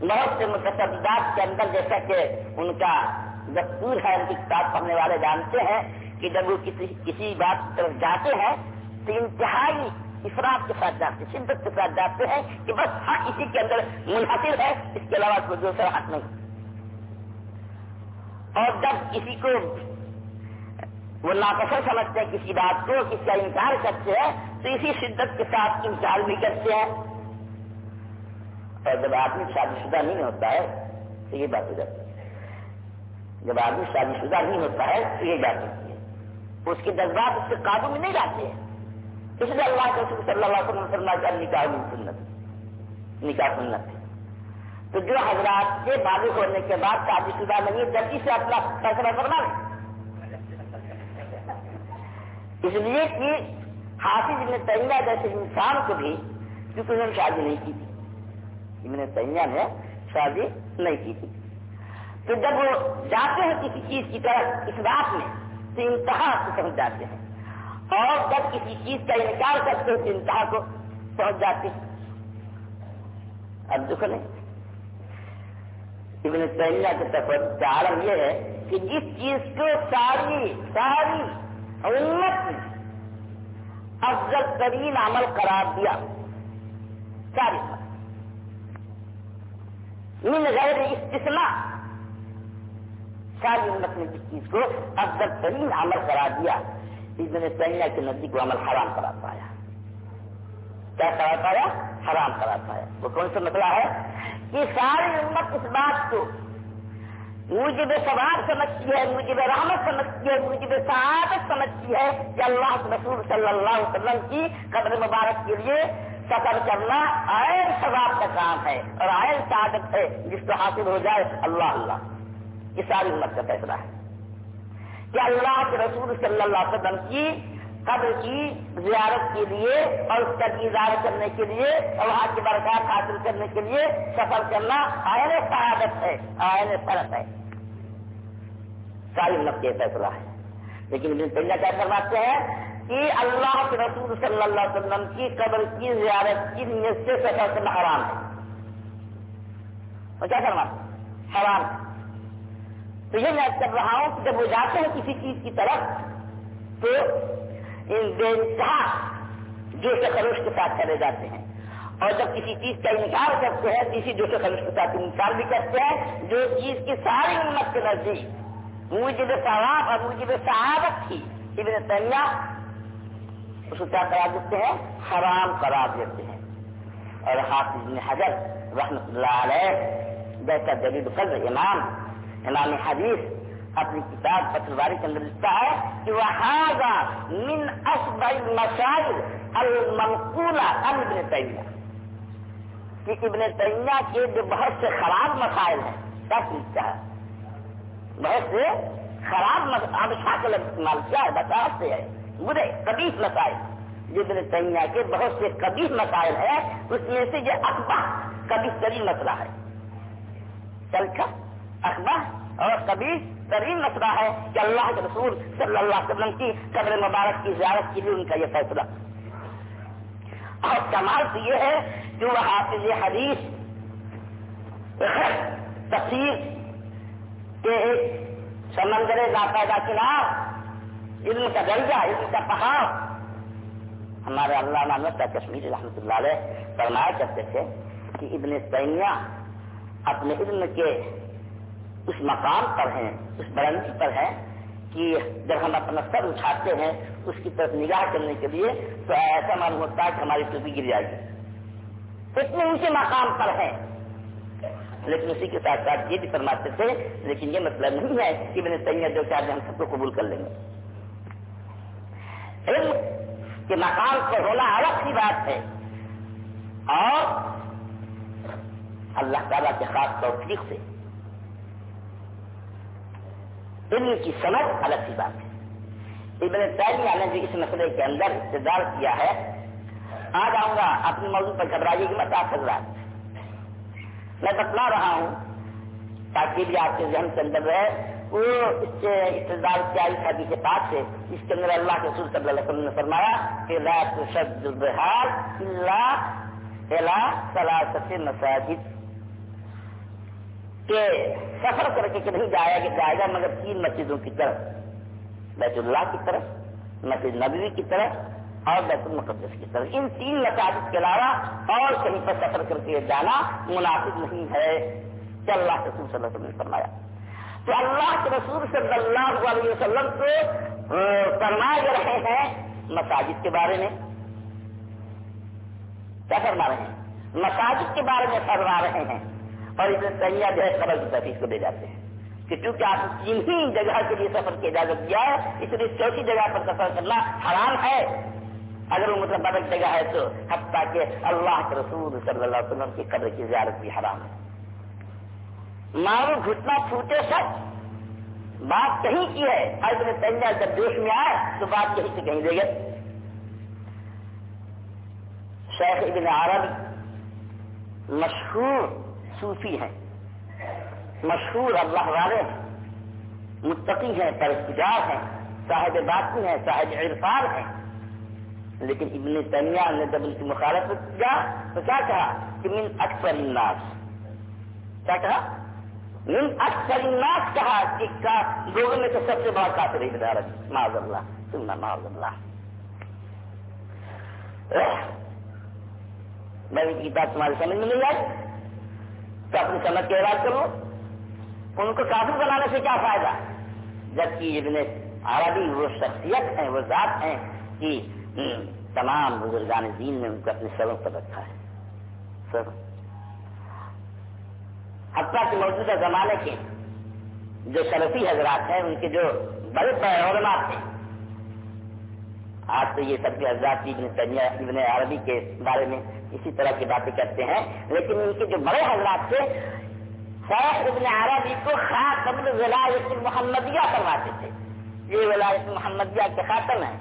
بہت سے متصدات کے اندر، جیسا کہ ان کا دستور ہے، ان کی کتاب پڑھنے والے جانتے ہیں کہ جب وہ کسی کسی بات طرف جاتے ہیں تو انتہائی افراد کے ساتھ جاتے ہیں شدت کے ساتھ جاتے ہیں کہ بس ہاں اسی کے اندر منحصر ہے، اس کے علاوہ کوئی دوسرا حق نہیں۔ اور جب کسی کو وہ ناپسند سمجھتے ہیں، کسی بات کو، کسی کا انکار کرتے ہیں، تو اسی شدت کے ساتھ انکار بھی کرتے ہیں۔ اور جب آدمی شادی شدہ نہیں ہوتا ہے، تو یہ بات ہو جاتی ہے۔ جب آدمی شادی شدہ نہیں ہوتا ہے، تو یہ بات ہوتی ہے۔ اس کے جذبات اس کے قابو میں نہیں جاتے ہیں۔ اس لیے اللہ کے رسول صلی اللہ علیہ وسلم کا نکاح سنت۔ نکاح سنت۔ ہے تو جو حضرات کے بالغ ہونے کے بعد شادی شدہ نہیں ہے، جلدی سے اپنا فیصلہ کرنا لیں۔ اس لیے کہ حافظ ابن تیمیہ جیسے انسان کو بھی، کیونکہ انہوں نے شادی نہیں کی تھی۔ ابن تیمیہ نے شادی نہیں کی تھی۔ تو جب وہ جاتے ہیں کسی چیز کی طرف اس بات میں، تو انتہا سے سمجھ جاتے ہیں۔ اور جب کسی چیز کا انکار کرتے تو انتہا کو پہنچ جاتے اب دکھ نہیں ابن تیمیہ کے طرف عالم یہ ہے کہ جس چیز کو ساری ساری امت نے افضل ترین عمل قرار دیا، ساری۔ من غیر استثناء ساری امت نے جس چیز کو افضل ترین عمل قرار دیا ابن تیمیہ کے نزدیک وہ عمل حرام کرا پایا۔ کیا کرا پایا؟ حرام کرا پایا۔ وہ کون سا مسئلہ ہے؟ کہ ساری امت اس بات کو مجھے بے سواب سمجھتی ہے مجھے بے رحمت سمجھتی ہے مجھے بے سعادت سمجھتی ہے کہ اللہ رسول صلی اللہ علیہ وسلم کی قبر مبارک کے لیے سفر کرنا آئر ثواب کا کام ہے اور آئر سعادت ہے، جس کو حاصل ہو جائے اللہ اللہ۔ یہ ساری امت کا فیصلہ ہے۔ کہ اللہ کے رسول صلی اللہ علیہ وسلم کی قبر کی زیارت کے لیے اور اس کا دیدار کرنے کے لیے اور وہاں کی برکات حاصل کرنے کے لیے سفر کرنا آئین سعادت ہے آئین فرق ہے۔ ساری امت یہ فیصلہ ہے۔ لیکن ابن تیمیہ کیا فرماتے ہیں؟ کہ اللہ کے رسول صلی اللہ علیہ وسلم کی قبر کی زیارت کی نیت سے سفر کرنا حرام ہے۔ اور کیا فرماتے حرام تو یہ میں کر رہا ہوں کہ جب وہ جاتے ہیں کسی چیز کی طرف، تو ان بے انتہا جو سے خروش کے ساتھ چلے جاتے ہیں۔ اور جب کسی چیز کا انکار کرتے ہیں کسی جو سے خروش کے ساتھ انکار بھی کرتے ہیں۔ جو چیز کی ساری امت کے نزدیک مجھے ثواب اور مجھے صحابت تھی، ابن تیمیہ اس کو کیا قرار دیتے ہیں؟ حرام قرار دیتے ہیں۔ اور حافظ ابن حجر رحمت اللہ علیہ جیسا جدید قدر امام امام حدیث اپنی کتاب فتح باری کے اندر لکھتا ہے کہ وہ من اصب مسائل المنقولہ ان ابن تیمیہ کہ ابن تیمیہ کے جو بہت سے خراب مسائل ہیں سب لکھتا ہے؟ بہت سے خراب مسائل اب شاکل استعمال کیا ہے بتا سے ہے۔ برے کبیس مسائل۔ جو ابن تیمیہ کے بہت سے کبیس مسائل ہیں، اس میں سے یہ اخبار کبھی ترین مسئلہ ہے۔ چل کر اخبار اور کبھی ترین مسئلہ ہے کہ اللہ کے رسول صلی اللہ علیہ وسلم کی قبر مبارک کی زیارت کے لیے ان کا یہ فیصلہ۔ اور کمال تو یہ ہے کہ وہ حافظ حدیث تفسیر کے ایک سمندر ناپیدا کنار علم کا درجہ، علم کا پہاڑ ہمارے علامہ کا کشمیر رحمۃ اللہ علیہ فرمایا کرتے تھے کہ ابن تیمیہ اپنے علم کے اس مقام پر ہیں، اس بلندی پر ہیں کہ جب ہم اپنا سر اٹھاتے ہیں اس کی طرف نگاہ کرنے کے لیے، تو ایسا معلوم ہوتا ہے کہ ہماری ٹوپی گر جائے گی۔ اتنے اونچے مقام پر ہیں۔ لیکن اسی کے ساتھ ساتھ یہ بھی فرماتے تھے، لیکن یہ مطلب نہیں ہے کہ میں نے تیمیہ جو چاہتے ہم سب کو قبول کر لیں گے۔ علم کے مقام پر ہونا الگ سی بات ہے۔ اور اللہ تعالیٰ کے خاص توفیق سے علم کی سمجھ الگ سی بات ہے۔ ابن تعلیہ نے جو اس مسئلے کے اندر استدار کیا ہے۔ آ جاؤں گا، اپنے موضوع پر گھبرائیے گی میں تاثر رہا میں بتلا رہا ہوں تاکہ بھی آپ کے ذہن کے اندر رہے۔ وہ اس سے استدار کیا اس حدیث کے پاس سے اس کے اندر اللہ کے رسول صلی اللہ علیہ وسلم نے فرمایا کہ لا تشد الرحال الا الى ثلاثه مساجد۔ کہ سفر کر کے کہ نہیں جایا کہ جائے گا مگر تین مسجدوں کی طرف۔ بیت اللہ کی طرف، مسجد نبوی کی طرف اور بیت المقدس کی طرف۔ ان تین مساجد کے علاوہ اور کہیں پر سفر کر کے جانا مناسب نہیں ہے۔ کہ اللہ کے رسول صلی اللہ علیہ وسلم نے فرمایا۔ تو اللہ کے رسول صلی اللہ علیہ وسلم کو فرما رہے ہیں مساجد کے بارے میں۔ کیا فرما رہے ہیں؟ مساجد کے بارے میں فرما رہے ہیں۔ اور اسے سیاح جو ہے، خبر کی تفریح کو دے جاتے ہیں کہ چونکہ آپ تین ہی جگہ کے لیے سفر کی اجازت دیا ہے، اس لیے چوتھی جگہ پر سفر کرنا حرام ہے۔ اگر وہ مطلب بدل جگہ ہے تو حتیٰ کہ اللہ کے رسول صلی اللہ علیہ وسلم کی قدر کی زیارت بھی حرام ہے۔ مارو گھٹنا پھوٹے سچ بات کہیں کی ہے؟ ابن تنجا جب دیش میں آئے تو بات کہیں سے کہیں دے گئے شیخ ابن عربی مشہور صوفی ہیں۔ مشہور اللہ والے ہیں۔ متقی ہیں پرستجار ہیں۔ صاحب باطن ہیں، صاحب عرفان ہیں۔ لیکن ابن تنیا نے جب ان کی مخالفت کیا تو کیا کہا؟ کہ من اکثر الناس۔ کیا کہا؟ اکثر الناس کہا کہ لوگوں میں تو سب سے بڑا کافر ابن عربی اللہ سننا معاذ اللہ۔ میں کی بات تمہاری سمجھ میں نہیں آئی۔ تو اپنی سمجھ کے علاج کرو۔ ان کو کافی بنانے سے کیا فائدہ؟ جبکہ ابن عربی وہ شخصیت ہیں، وہ ذات ہیں کہ تمام بزرگان دین نے ان کو اپنے سروں پر رکھا ہے۔ سر حتیٰ کہ موجودہ زمانے کے جو شرفی حضرات ہیں، ان کے جو بڑے بڑے علماء تھے۔ آج تو یہ سب کے حضرات ابن ابن عربی کے بارے میں اسی طرح کی باتیں کرتے ہیں۔ لیکن ان کے جو بڑے حضرات تھے، شیخ ابن عربی کو خاتم ولایت محمدیہ کرواتے تھے۔ یہ ولایت محمدیہ کے خاتم ہیں۔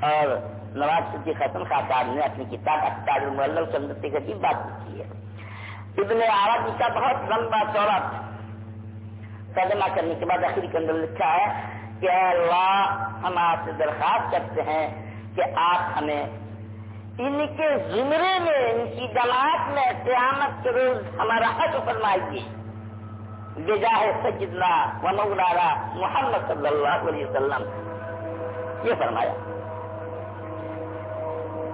اور نواز صدی ختم خاتم نے اپنی کتاب اختار المعلم کے عجیب بات کی ہے۔ ابن عربی کا بہت لمبا چوڑا ترجمہ کرنے کے بعد آخری کے اندر لکھا ہے کہ اللہ، ہم آپ سے درخواست کرتے ہیں کہ آپ ہمیں ان کے زمرے میں، ان کی جماعت میں قیامت کے روز ہمارا حق فرمائیے بجاہ سجدنا و مولانا محمد صلی اللہ علیہ وسلم۔ یہ فرمایا۔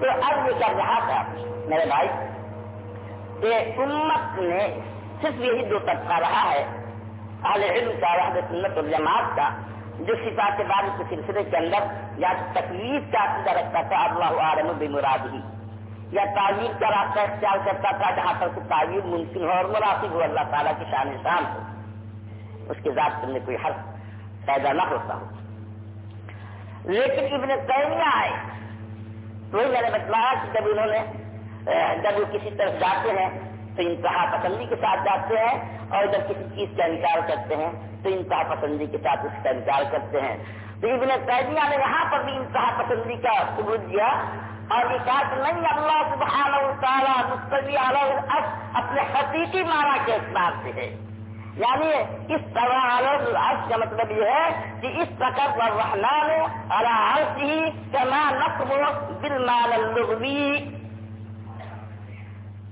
تو اب یہ کر رہا تھا میرے بھائی کہ امت نے صرف یہی دو طبقہ رہا ہے، اہل علم کا وحد سنت الجماعت کا، جو صفات بار کے سلسلے کے اندر یا تکلیف کا عقیدہ رکھتا تھا، اللہ عالم بمراد ہی۔ یا تعویر کا راستہ اختیار کرتا تھا، جہاں پر تعویر ممکن ہو اور مناسب ہو، اللہ تعالیٰ کی شان شان ہو۔ اس کے ذات کرنے کوئی حرف پیدا نہ ہوتا۔ ہو لیکن ابن تیمیہ آئے وہی میں نے بتلایا کہ جب انہوں نے جب وہ کسی طرف جاتے ہیں تو انتہا پسندی کے ساتھ جاتے ہیں اور جب کسی چیز کا انکار کرتے ہیں تو انتہا پسندی کے ساتھ اس کا انکار کرتے ہیں۔ تو ابن قیدیہ نے یہاں پر بھی انتہا پسندی کا ثبوت دیا اور یہ کہا کہ نہیں، اللہ سبحانہ تعالیٰ مستوی علیہ اپنے حقیقی معنی کے اعتبار سے ہے۔ یعنی اس طرح عرض کا مطلب یہ ہے کہ اس طرح پر رحمان عرض ہی کما نقم بالمال اللغوی۔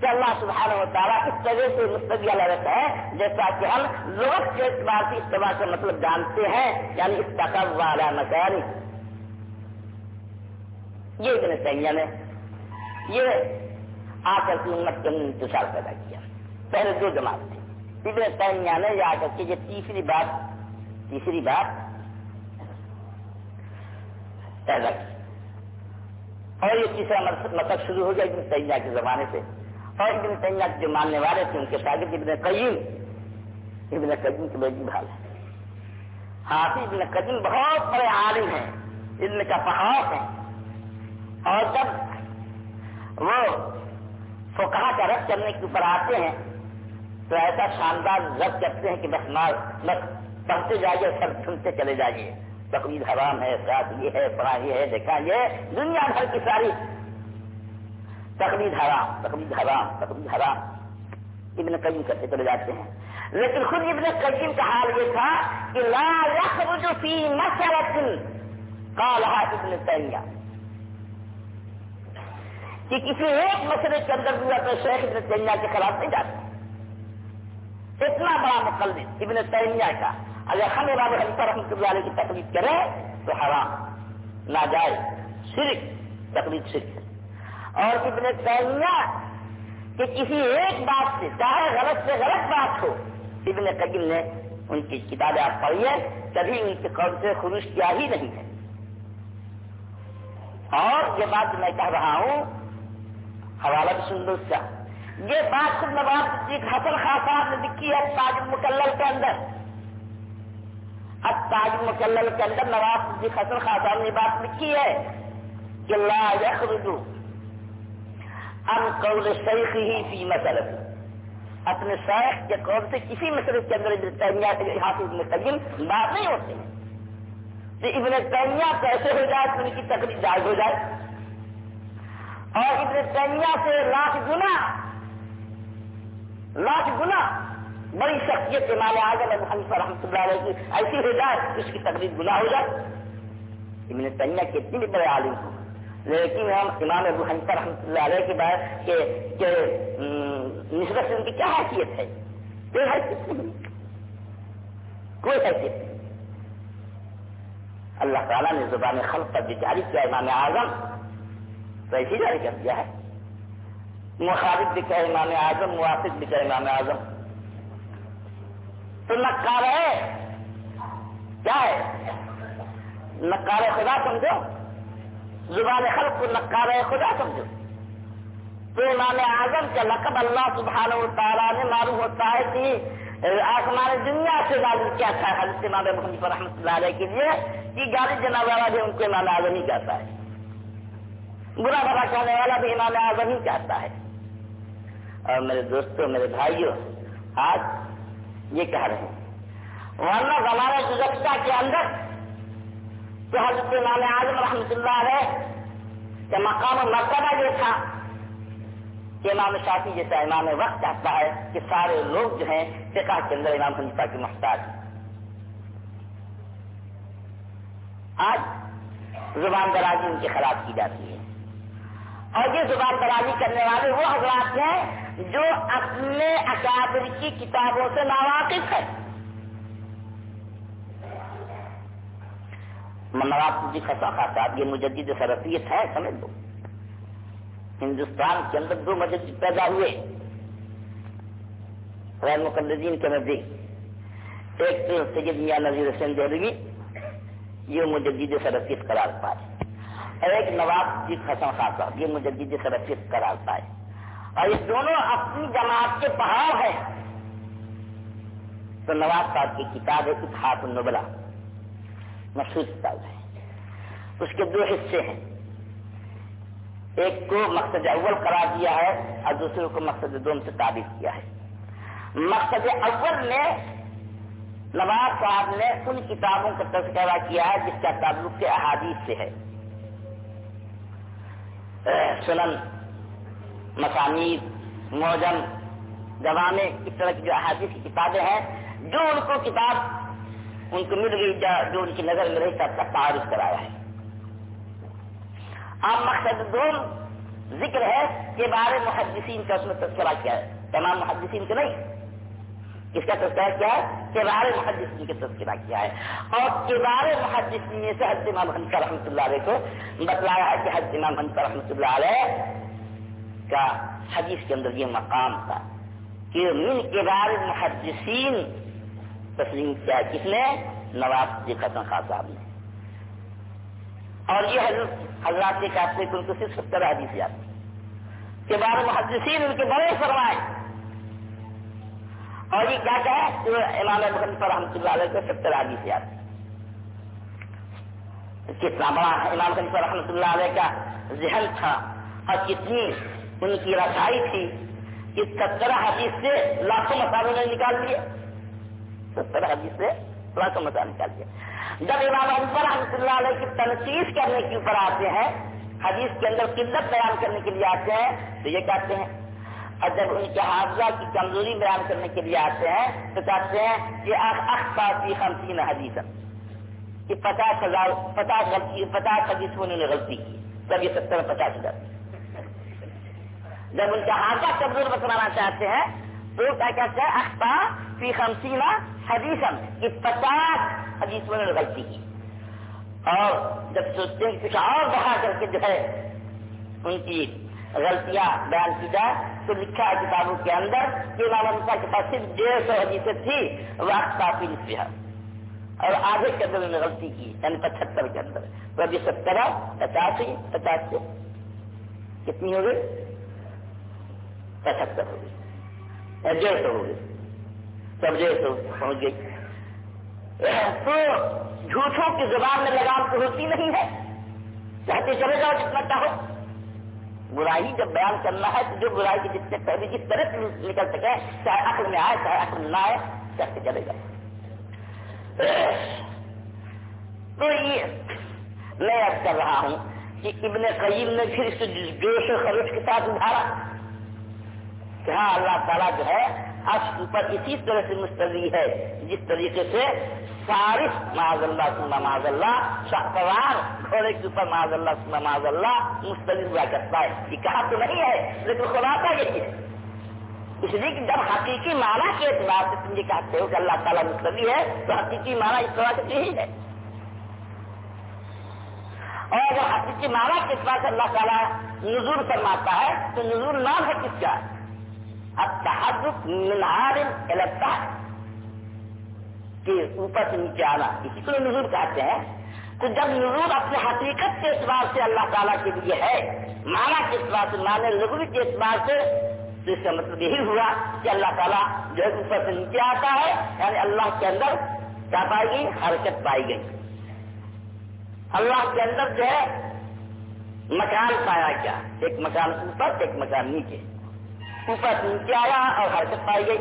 کہ اللہ سبحانہ و تعالیٰ اس طرح سے مستقبل رہتا ہے، جیسا کہ ہم لوگ کے اعتبار سے استعمال کا مطلب جانتے ہیں یعنی اس کا والا مکان۔ یہ ابن تیمیہ نے یہ آ کر کے امت کے انتشار پیدا کیا۔ پہلے دو جماعت تھے۔ ابن تیمیہ نے یہ آ کر کے یہ تیسری بات تیسری بات پیدا کی۔ اور یہ تیسرا مطلب شروع ہو گیا ابن تیمیہ کے زمانے سے۔ اور ابن تیمیہ جو ماننے والے تھے ان کے شاگرد ابن قیم ابن قیم کے بڑی بھال ہے۔ حافظ ابن قدیم بہت بڑے عالم ہیں، علم کا پہاڑ ہے اور جب وہ فکا کا رد کرنے کے اوپر آتے ہیں، تو ایسا شاندار رد کرتے ہیں کہ بس مار، بس پڑھتے جائیے سب سنتے چلے جائیے۔ تقریر حرام ہے، ساتھ یہ ہے پڑھا یہ ہے، دیکھا یہ دنیا بھر کی ساری تقریر حرام تقریر حرام تقریر حرام ابن قیم کرتے چلے جاتے ہیں۔ لیکن خود ابن قیم کا حال یہ تھا کہ لا يخرج في مسألة قالها ابن تیمیہ۔ کہ کسی ایک مسئلے کے اندر بھی اپنے شیخ ابن تیمیہ کے خلاف نہیں جاتے۔ اتنا بڑا مقلد ابن تیمیہ کا۔ اگر ہم باب حنیفہ رحمۃ اللہ علیہ کی تکلیف کرے تو حرام، ناجائز، شرک تکلیف شرک۔ اور ابن تیمیہ کہ کسی ایک بات سے چاہے غلط سے غلط بات ہو، ابن قیم نے ان کی کتابیں آپ پڑھیے کبھی ان کے قول سے خروش کیا ہی نہیں ہے۔ اور یہ بات میں کہہ رہا ہوں، حوالہ بھی سن لو اس کا۔ یہ بات خود نواز صدیق حسن خان صاحب نے لکھی ہے تاج مکلل کے اندر۔ اب تاج مکلل کے اندر نواز صدیق حسن خان صاحب نے بات لکھی ہے کہ لا یخرجو قول شیخ ہی فی مسلط اپنے شیخ کے قول سے کسی مسئلے کے اندر ابن تیمیہ کے حافظ ابن قیم بات نہیں ہوتے۔ تو ابن تیمیہ کیسے ہو جائے تو ان کی تقریب جائز ہو جائے۔ اور ابن تیمیہ سے لاکھ گنا لاکھ گنا بڑی شخصیت امام اعظم ابو حنیفہ رحمۃ اللہ علیہ کی ایسی ہو جائے اس کی تقریب گناہ ہو جائے۔ ابن تیمیہ کے اتنے بڑے عالم ہوں۔ لیکن ہم امام ابو حنیفہ رحمۃ اللہ علیہ کے بعد کہ نسبت سے ان کی کیا حیثیت ہے؟ کوئی حیثیت نہیں۔ کوئی حیثیت نہیں۔ اللہ تعالیٰ نے زبان خلق پر جو جاری کیا، امام اعظم، تو ایسی جاری کر دیا ہے۔ مخالف بھی کہے امام اعظم، موافق بھی کہے امام اعظم؟ تو نکار ہے۔ کیا ہے؟ نکار خدا سمجھو۔ زبان خلق کو نکار خدا سمجھو۔ تو امام اعظم کا لقب اللہ سبحانہ و تعالیٰ نے معلوم ہوتا ہے کہ آسمان دنیا سے معلوم کیا تھا، حضرت امام محمد رحمۃ اللہ علیہ کے لیے، کہ گاڑی جناب والا بھی ان کو امام اعظم ہی کہتا ہے۔ برا بھلا کہنے والا بھی امام اعظم ہی کہتا ہے۔ اور میرے دوستوں میرے بھائیوں آج یہ کہہ رہے ہیں۔ ورنہ زمانہ گزشتہ کے اندر تو حضرت امام اعظم رحمۃ اللہ علیہ کا مقام و مرتبہ یہ تھا کہ امام شافی جیسا امام وقت چاہتا ہے کہ سارے لوگ جو ہیں فقہ کے اندر امام حنیفہ کی محتاج آج زبان درازی ان کے خلاف کی جاتی ہے۔ اور یہ زبان درازی کرنے والے وہ حضرات ہیں جو اپنے اکابر کی کتابوں سے ناواقف ہے نواز جی خسا خاصا یہ مجدد سرفیت ہے، سمجھ لو۔ ہندوستان کے اندر دو مسجد پیدا ہوئے۔ غیر مقلدین کے نزدیک۔ ایک تو سید میاں نذیر حسین دہلوی، یہ مجدد سرفیت قرار پائے۔ اور ایک نواب جی حسن خان صاحب یہ مجدد سرفیت قرار پائے۔ اور یہ دونوں اپنی جماعت کے پہاڑ ہیں۔ تو نواز صاحب کی کتاب ہے اتحاد النبلا۔ مشہور کتاب ہے۔ اس کے دو حصے ہیں۔ ایک کو مقصد اول قرار دیا ہے اور دوسرے کو مقصد دوم سے تعریف کیا ہے۔ مقصد اول نے نواز صاحب نے ان کتابوں کا تذکرہ کیا ہے جس کا تعلق کے احادیث سے ہے۔ سنن مسانید موجم جوانے اس طرح کی جو احادیث کی کتابیں ہیں، جو ان کو کتاب ان کو مل گئی جو ان کی نظر میں رہی سب کا تعارف کرایا ہے۔ اب مقصد دوم ذکر ہے کہ بارے محدثین کا اس میں تذکرہ کیا ہے۔ تمام محدثین کے نہیں۔ کس کا تذکرہ کیا ہے کبار محدثین کے تذکرہ کیا ہے۔ اور کبار محدثین میں سے حضرت امام حنفہ رحمۃ اللہ علیہ کو بتلایا ہے کہ حضرت امام حنفہ رحمۃ اللہ علیہ کا حدیث کے اندر یہ مقام تھا کہ من کبار محدثین تسلیم کیا کس نے؟ نواز جی خطن خان صاحب نے۔ اور یہ حضرت حضرات کے کافی ان کو صرف ستر حدیث یاد کہ بار محدثین ان کے بڑے فرمائے۔ اور یہ کیا کہا کہ امام محمد رحمۃ اللہ علیہ کو ستر حدیث یاد کتنا بڑا امام خلیفہ رحمۃ اللہ علیہ کا ذہن تھا اور کتنی ان کی رسائی تھی کہ ستر حدیث سے لاکھوں مسالوں نے نکال دیے۔ ستر حدیث سے لاکھوں مسالہ نکال دیے جب امام اکبر رحمۃ اللہ علیہ کی تنقید کرنے کے اوپر آتے ہیں، حدیث کے اندر قدت بیان کرنے کے لیے آتے ہیں، تو یہ کہتے ہیں، اور جب ان کے حافظہ کی کمزوری بیان کرنے کے لیے آتے ہیں، تو کہتے ہیں کہ اخبار خمسین حدیث کہ پچاس ہزار پچاس غلطی پچاس حدیث میں انہوں نے غلطی کی تب یہ ستر پچاس ہزار جب ان کا حافظہ کمزور بتلانا چاہتے ہیں، تو کیا کہتے ہیں اخبار فی خمسین حدیث کہ پچاس حدیث میں نے غلطی کی۔ اور جب سوچتے ہیں کچھ اور بڑھا کر کے جو ہے ان کی غلطیاں بیان کی جائے تو لکھا ہے کتابوں کے اندر کہ امام کے پاس صرف ڈیڑھ سو حدیثیں تھی وقت کافی نسبہ اور آگے کے اندر انہوں نے غلطی کی یعنی پچہتر کے اندر۔ تو ابھی ستر پچاسی پچاس سے کتنی ہو گئی؟ پچہتر ہو گئی۔ ڈیڑھ سو ہو گئی۔ سب ڈیڑھ سو پہنچ گئی۔ تو جھوٹوں کی زبان میں لگام تو ہوتی نہیں ہے۔ چاہتے چلے جاؤ جتنا چاہو۔ برائی جب بیان کرنا ہے تو جو برائی کی جتنے پہلے جس طرح سے نکل سکے، چاہے عقل میں آئے، چاہے عقل نہ آئے چاہتے چلے جاؤ۔ تو یہ میں اب کر رہا ہوں کہ ابن قیم نے پھر اس جوش و خروش کے ساتھ ابھارا کہ ہاں اللہ تعالیٰ جو ہے اوپر اسی طرح سے مستری ہے، جس طریقے سے فارس معذ اللہ سما معذ اللہ شاہوار گھوڑے کے اوپر معذ اللہ سما معذ اللہ مستری ہوا کرتا ہے۔ یہ کہا تو نہیں ہے، لیکن خلاصہ یہی ہے۔ اس لیے کہ جب حقیقی معنی کے اعتبار سے تم یہ کہتے ہو کہ اللہ تعالیٰ مستری ہے، تو حقیقی معنی اس طرح سے یہی ہے۔ اور اگر حقیقی معنی کے اعتبار سے اللہ تعالیٰ نظور فرماتا ہے، تو نظور نام ہے کس کا؟ التحرک من عالم الى التحت کہ اوپر سے نیچے آنا. اسی کو نظور کہتے ہیں تو جب نظور اپنے حقیقت کے اعتبار سے اللہ تعالیٰ کے لیے ہے مانا کے اعتبار سے مانے لغوی کے اعتبار سے، تو اس کا مطلب یہی ہوا کہ اللہ تعالیٰ جو ہے اوپر سے نیچے آتا ہے یعنی اللہ کے اندر کیا پائی گئی؟ حرکت پائی گئی. اللہ کے اندر جو ہے، مکان پایا گیا. ایک مکان اوپر، ایک مکان نیچے. اوپر نیچے آیا اور حرکت پائی گئی۔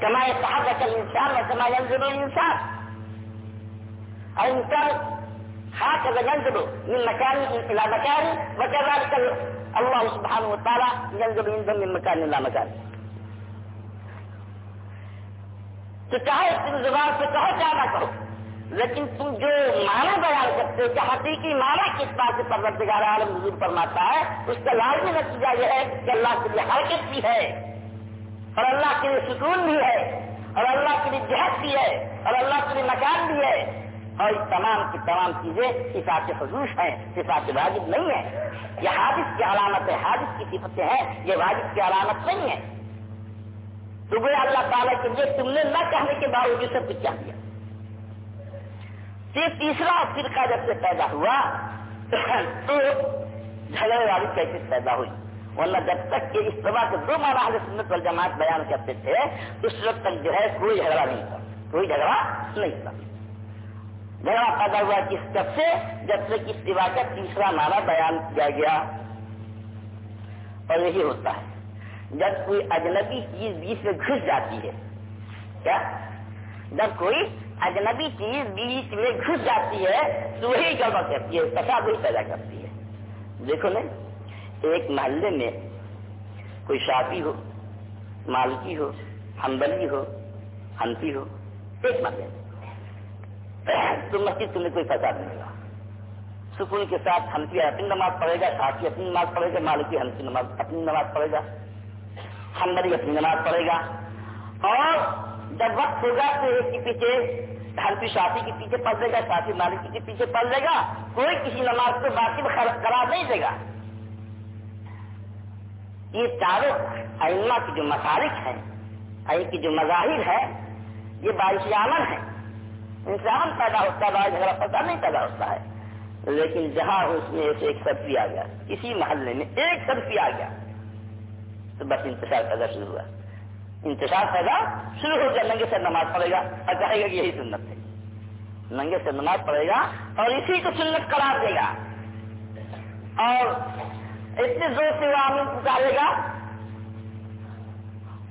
کما صاحب کا انسان اور کما ضرور انسان اور انسان ہاتھ اگر ينزل من مكان الى مكان، وكذلك الله سبحانه وتعالى ينزل ينزل من مكان الى مكان۔ تو چاہے تم زبان سے کہو چاہے نہ کہو لیکن تم جو معنی بیان کرتے ہو کہ حقیقی معنی کس بات سے پروردگار عالم حضور فرماتا ہے، اس کا لازمی نتیجہ یہ ہے کہ اللہ کے لیے حرکت بھی ہے، اور اللہ کے لیے سکون بھی ہے، اور اللہ کے لیے جہد بھی ہے، اور اللہ کے لیے مکان بھی ہے۔ اور اس تمام کی تمام چیزیں صفات خصوص ہیں، صفات واجب نہیں ہے یہ حادث کی علامت ہے، حادث کی صفتیں ہیں، یہ واجب کی علامت نہیں ہے تو وہ اللہ تعالیٰ کے لیے تم نے نہ کہنے کے باوجود سب کچھ چاہ دیا۔ یہ تیسرا فرقہ جب سے پیدا ہوا، تو جھگڑے والی کیسے پیدا ہوئی۔ ورنہ جب تک کہ اس طرح کے دو مانا سنت وال جماعت بیان کرتے تھے، اس وقت تک جو ہے کوئی جھگڑا نہیں تھا۔ کوئی جھگڑا نہیں تھا۔ جھگڑا پیدا ہوا کس جب سے؟ جب سے کس سوا کا تیسرا مانا بیان کیا گیا۔ اور یہی ہوتا ہے۔ جب کوئی اجنبی چیز بیچ میں گھس جاتی ہے، کیا؟ جب کوئی اجنبی چیز بیچ میں گھس جاتی ہے، تو وہی گڑبڑ کرتی ہے فساد وہی پیدا کرتی ہے۔ دیکھو نا، ایک محلے میں کوئی شافی ہو، مالکی ہو، ہمبلی ہو ہنفی ہو، ایک محلے میں۔ تو مسجد تمہیں کوئی فساد نہیں ہوگا۔ سکون کے ساتھ ہنفی اپنی نماز پڑھے گا شافی اپنی نماز پڑھے گا، مالکی ہنفی نماز، اپنی نماز پڑھے گا، ہمبلی اپنی نماز پڑھے گا۔ اور جب وقت ہوگا تو ایک کے پیچھے ہر شافی کے پیچھے پڑ جائے گا، شافی مالکی کے پیچھے پڑ جائے گا، کوئی کسی نماز کو باقی قرار نہیں دے گا۔ یہ چاروں ائمہ کی جو مسالک ہیں کی جو مظاہر ہے یہ باعث عمل ہے انسان پیدا ہوتا ہے جھگڑا پتا نہیں پیدا ہوتا ہے۔ لیکن جہاں اس میں ایسے ایک سبزی آ گیا کسی محلے میں ایک سبزی آ گیا، تو بس انتشار پیدا شروع ہوا۔ انتشار پیدا شروع ہو گیا ننگے سے نماز پڑھے گا۔ اور کہے گا کہ یہی سنت ہے۔ ننگے سے نماز پڑھے گا اور اسی کو سنت قرار دے گا۔ اور اتنے زور سے وہ آمین پکارے گا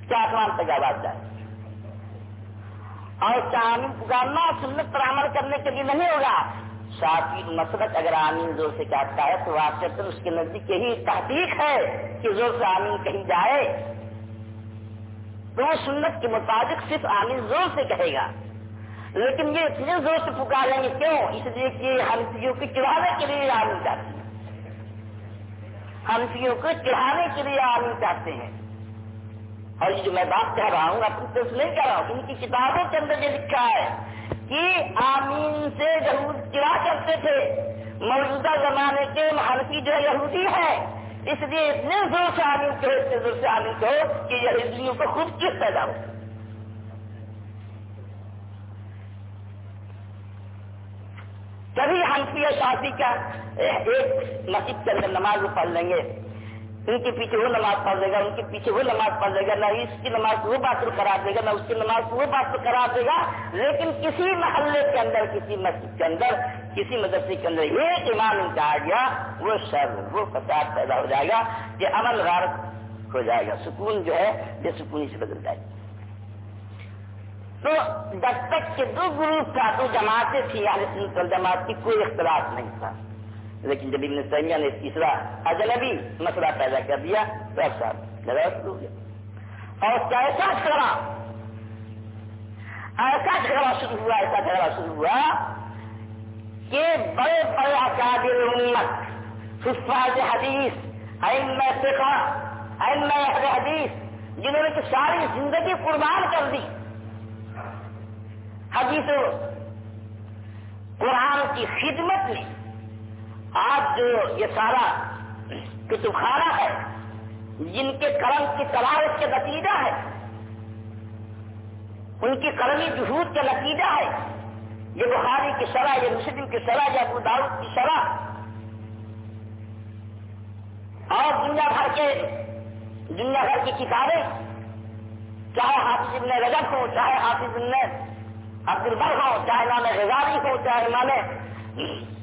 کیا آسمان تک آواز جائے۔ اور کیا آمین پکارنا سنت پر عمل کرنے کے لیے نہیں ہوگا شافی مسلط اگر آمین زور سے کہتا ہے تو واقع اس کے نزدیک یہی تحقیق ہے کہ زور سے آمین کہیں جائے۔ وہ سنت کے مطابق صرف آمین زور سے کہے گا۔ لیکن یہ اتنے زور سے پکاریں گے کیوں؟ اس لیے کہ ہنفیوں کو چڑھانے کے لیے آمین چاہتے ہیں۔ ہنفیوں کو چڑھانے کے لیے آمین چاہتے ہیں۔ اور یہ جو میں بات کہہ رہا ہوں، اپنی طرف نہیں کہہ رہا ہوں، ان کی کتابوں کے اندر یہ لکھا ہے کہ آمین سے یہود کیا کرتے تھے۔ موجودہ زمانے کے محرفی جو یہودی ہے اس لیے اتنے زور سے آمین کہو، اتنے زور سے آمین کہو کہ یہودیوں کو خود کس پیدا ہو؟ کبھی ہنفی شادی کا ایک مسجد کے اندر نماز پڑھ لیں گے، ان کے پیچھے وہ نماز پڑھ دے گا، ان کے پیچھے وہ نماز پڑھ دے گا، نہ اس کی نماز وہ بات قرار دے گا، نہ اس کی نماز وہ بات قرار دے گا، لیکن کسی محلے کے اندر، کسی مسجد کے اندر کسی مدرسے کے اندر ایک ایمان ان کا آ گیا، وہ شر، وہ فساد پیدا ہو جائے گا کہ امن غارت ہو جائے گا، سکون جو ہے بے سکونی سے بدل جائے گا۔ تو جب تک کے دو گروپ کا دو جماعتیں تھی جماعت کی کوئی اختلاف نہیں تھا۔ لیکن جب ابن تیمیہ نے تیسرا اجنبی مسئلہ پیدا کر دیا، تو اب صاحب لگا شروع ہو گیا۔ اور کیسا جھگڑا؟ ایسا جھگڑا شروع ہوا، ایسا جھگڑا شروع ہوا کہ بڑے بڑے اکادر امت حفاظ حدیث این فقہ این حدیث، جنہوں نے کہ ساری زندگی قربان کر دی۔ حدیث قرآن کی خدمت میں آج جو یہ سارا کتب خانہ ہے، جن کے قلم کی تلاش کے نتیجہ ہے، ان کی قلمی جہود کا نتیجہ ہے یہ بخاری کی شرح، یہ مسلم کی شرح یا ابو داؤد کی شرح۔ اور دنیا بھر کے، دنیا بھر کی کتابیں، چاہے حافظ ابن رجب ہو، چاہے حافظ ابن عبد البر ہو، چاہے نام غزاری ہو، چاہے نام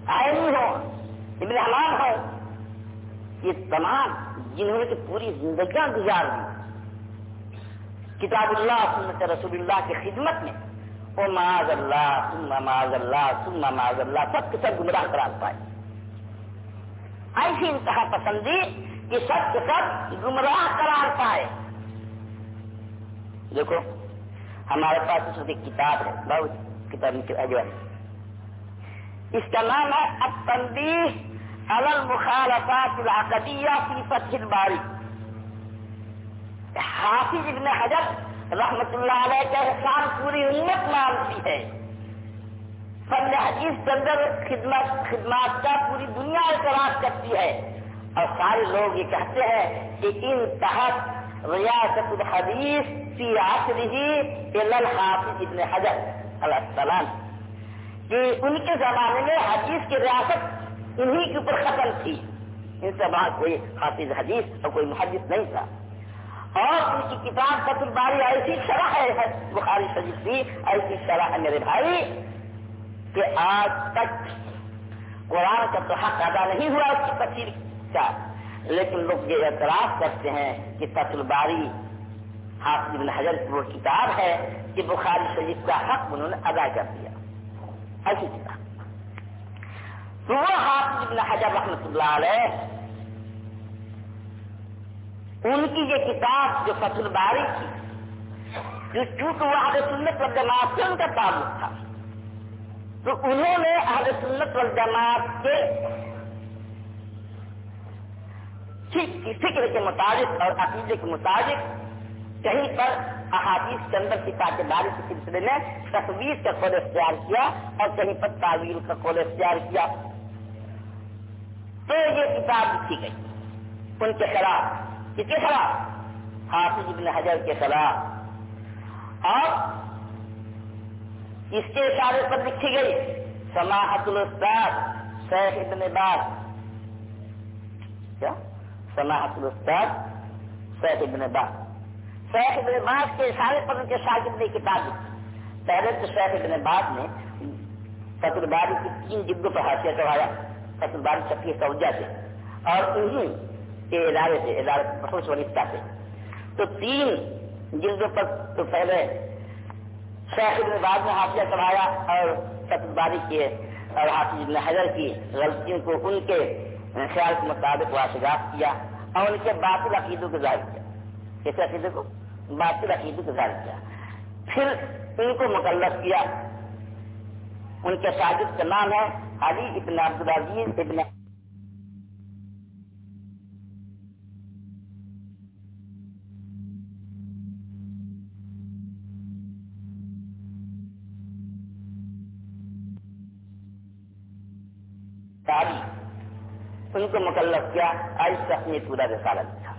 آئینی ہو، ابن حلال ہے یہ تمام جنہوں نے پوری زندگیاں گزار دی۔ کتاب اللہ، سنت رسول اللہ کی خدمت میں وہ معاذ اللہ سننا معاذ اللہ سننا معاذ اللہ، سب کے سب گمراہ کرا پائے ایسی انتہا پسندی کہ سب کے سب گمراہ قرار پائے دیکھو، ہمارے پاس اس وقت کتاب ہے، بہت کتاب جو ہے۔ اس کا نام ہے التنبیہ علی المخالفات العقدیہ فی فتح الباری۔ حافظ ابن حجر رحمت اللہ علیہ کا احسان پوری امت مانتی ہے۔ فن حدیث کے اندر خدمت خدمات کا پوری دنیا اعتراض کرتی ہے۔ اور سارے لوگ یہ کہتے ہیں کہ ان تحت ریاست الحدیث فی آخر ہی الحافظ ابن حجر علیہ السلام۔ کہ ان کے زمانے میں حدیث کی ریاست انہی کے اوپر ختم تھی۔ ان سے بعد کوئی حافظ حدیث اور کوئی محدث نہیں تھا۔ اور ان کی کتاب فت الباری ایسی شرح ہے بخاری شریف کی ایسی شرح ہے میرے بھائی، کہ آج تک قرآن کا تو حق ادا نہیں ہوا اس کی تفصیل کا، لیکن لوگ یہ اعتراف کرتے ہیں کہ فت الباری حافظ بن حجر کی وہ کتاب ہے کہ بخاری شریف کا حق انہوں نے ادا کر دیا۔ ایسی تو وہ حافظ ابن حجر رحمت اللہ علیہ ان کی یہ کتاب جو فتح الباری تھی جو چونکہ وہ اہل سنت و جماعت سے ان کا تعلق تھا۔ تو انہوں نے اہل سنت و جماعت کے فکر کے مطابق اور عقیدے کے مطابق کہیں پر احادیث کے اندر کتاب داری کے سلسلے میں تصویر کا قول اختیار کیا اور کہیں پر تعویل کا قول اختیار کیا۔ تو یہ کتاب لکھی گئی۔ ان کے خلاف کس کے خلاف؟ حافظ ابن حجر کے خلاف۔ اور اس کے اشارے پر لکھی گئی سماحت الاستاد شیخ ابن باز۔ کیا؟ سماحت الاستاد شیخ ابن باز۔ شیخ ابن باز کے اشارے پر ان کے شاگرد نے کتاب لکھی۔ پہلے تو شیخ ابن باز نے فتر باری کی تین جلدوں پر حاصل چڑھایا فتر باری شکیہ سوجا سے اور انہیں کے ادارے سے ادارے بخش ولیفتا سے۔ تو تین جلدوں پر تو پہلے شیخ ابن باز نے حاصل چڑھایا اور فتر باری کے اور حافظ ابن حضر کی غلطیوں کو ان کے خیال کے مطابق واشگاف کیا اور ان کے باطل عقیدوں کو ظاہر کیا۔ کیسے عقیدے کو؟ باطل عقیدے کو ظاہر کیا۔ پھر ان کو مکلف کیا۔ ان کے شاگرد کا نام ہے علی ابن عبد العزیز ابن ان کو مکلف کیا آج تک نے پورا رسالہ لکھا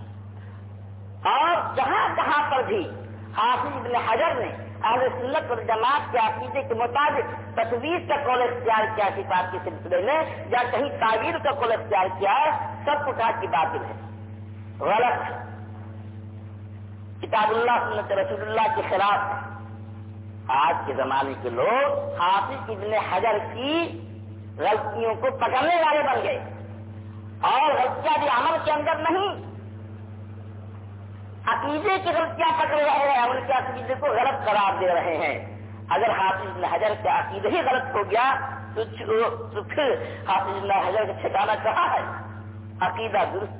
اور جہاں جہاں پر بھی حافظ ابن حجر نے اہل سنت اور جماعت کے عقیدے کے مطابق تصویر کا کال اختیار کیا، کتاب کے سلسلے میں، یا کہیں تعبیر کا کال اختیار کیا سب کچھ کی باطل ہے۔ غلط کتاب اللہ، سنت رسول اللہ کے خلاف آج کے زمانے کے لوگ حافظ ابن حجر کی غلطیوں کو پکڑنے والے بن گئے۔ اور غلطیاں بھی عمل کے اندر نہیں۔ عقیدے کی غلطیاں پکڑ رہے ہیں ان کے عقیدے کو غلط قرار دے رہے ہیں۔ اگر حافظ حجر کا عقیدہ ہی غلط ہو گیا، تو پھر حافظ حجر کا ٹھکانا کہاں ہے؟ عقیدہ درست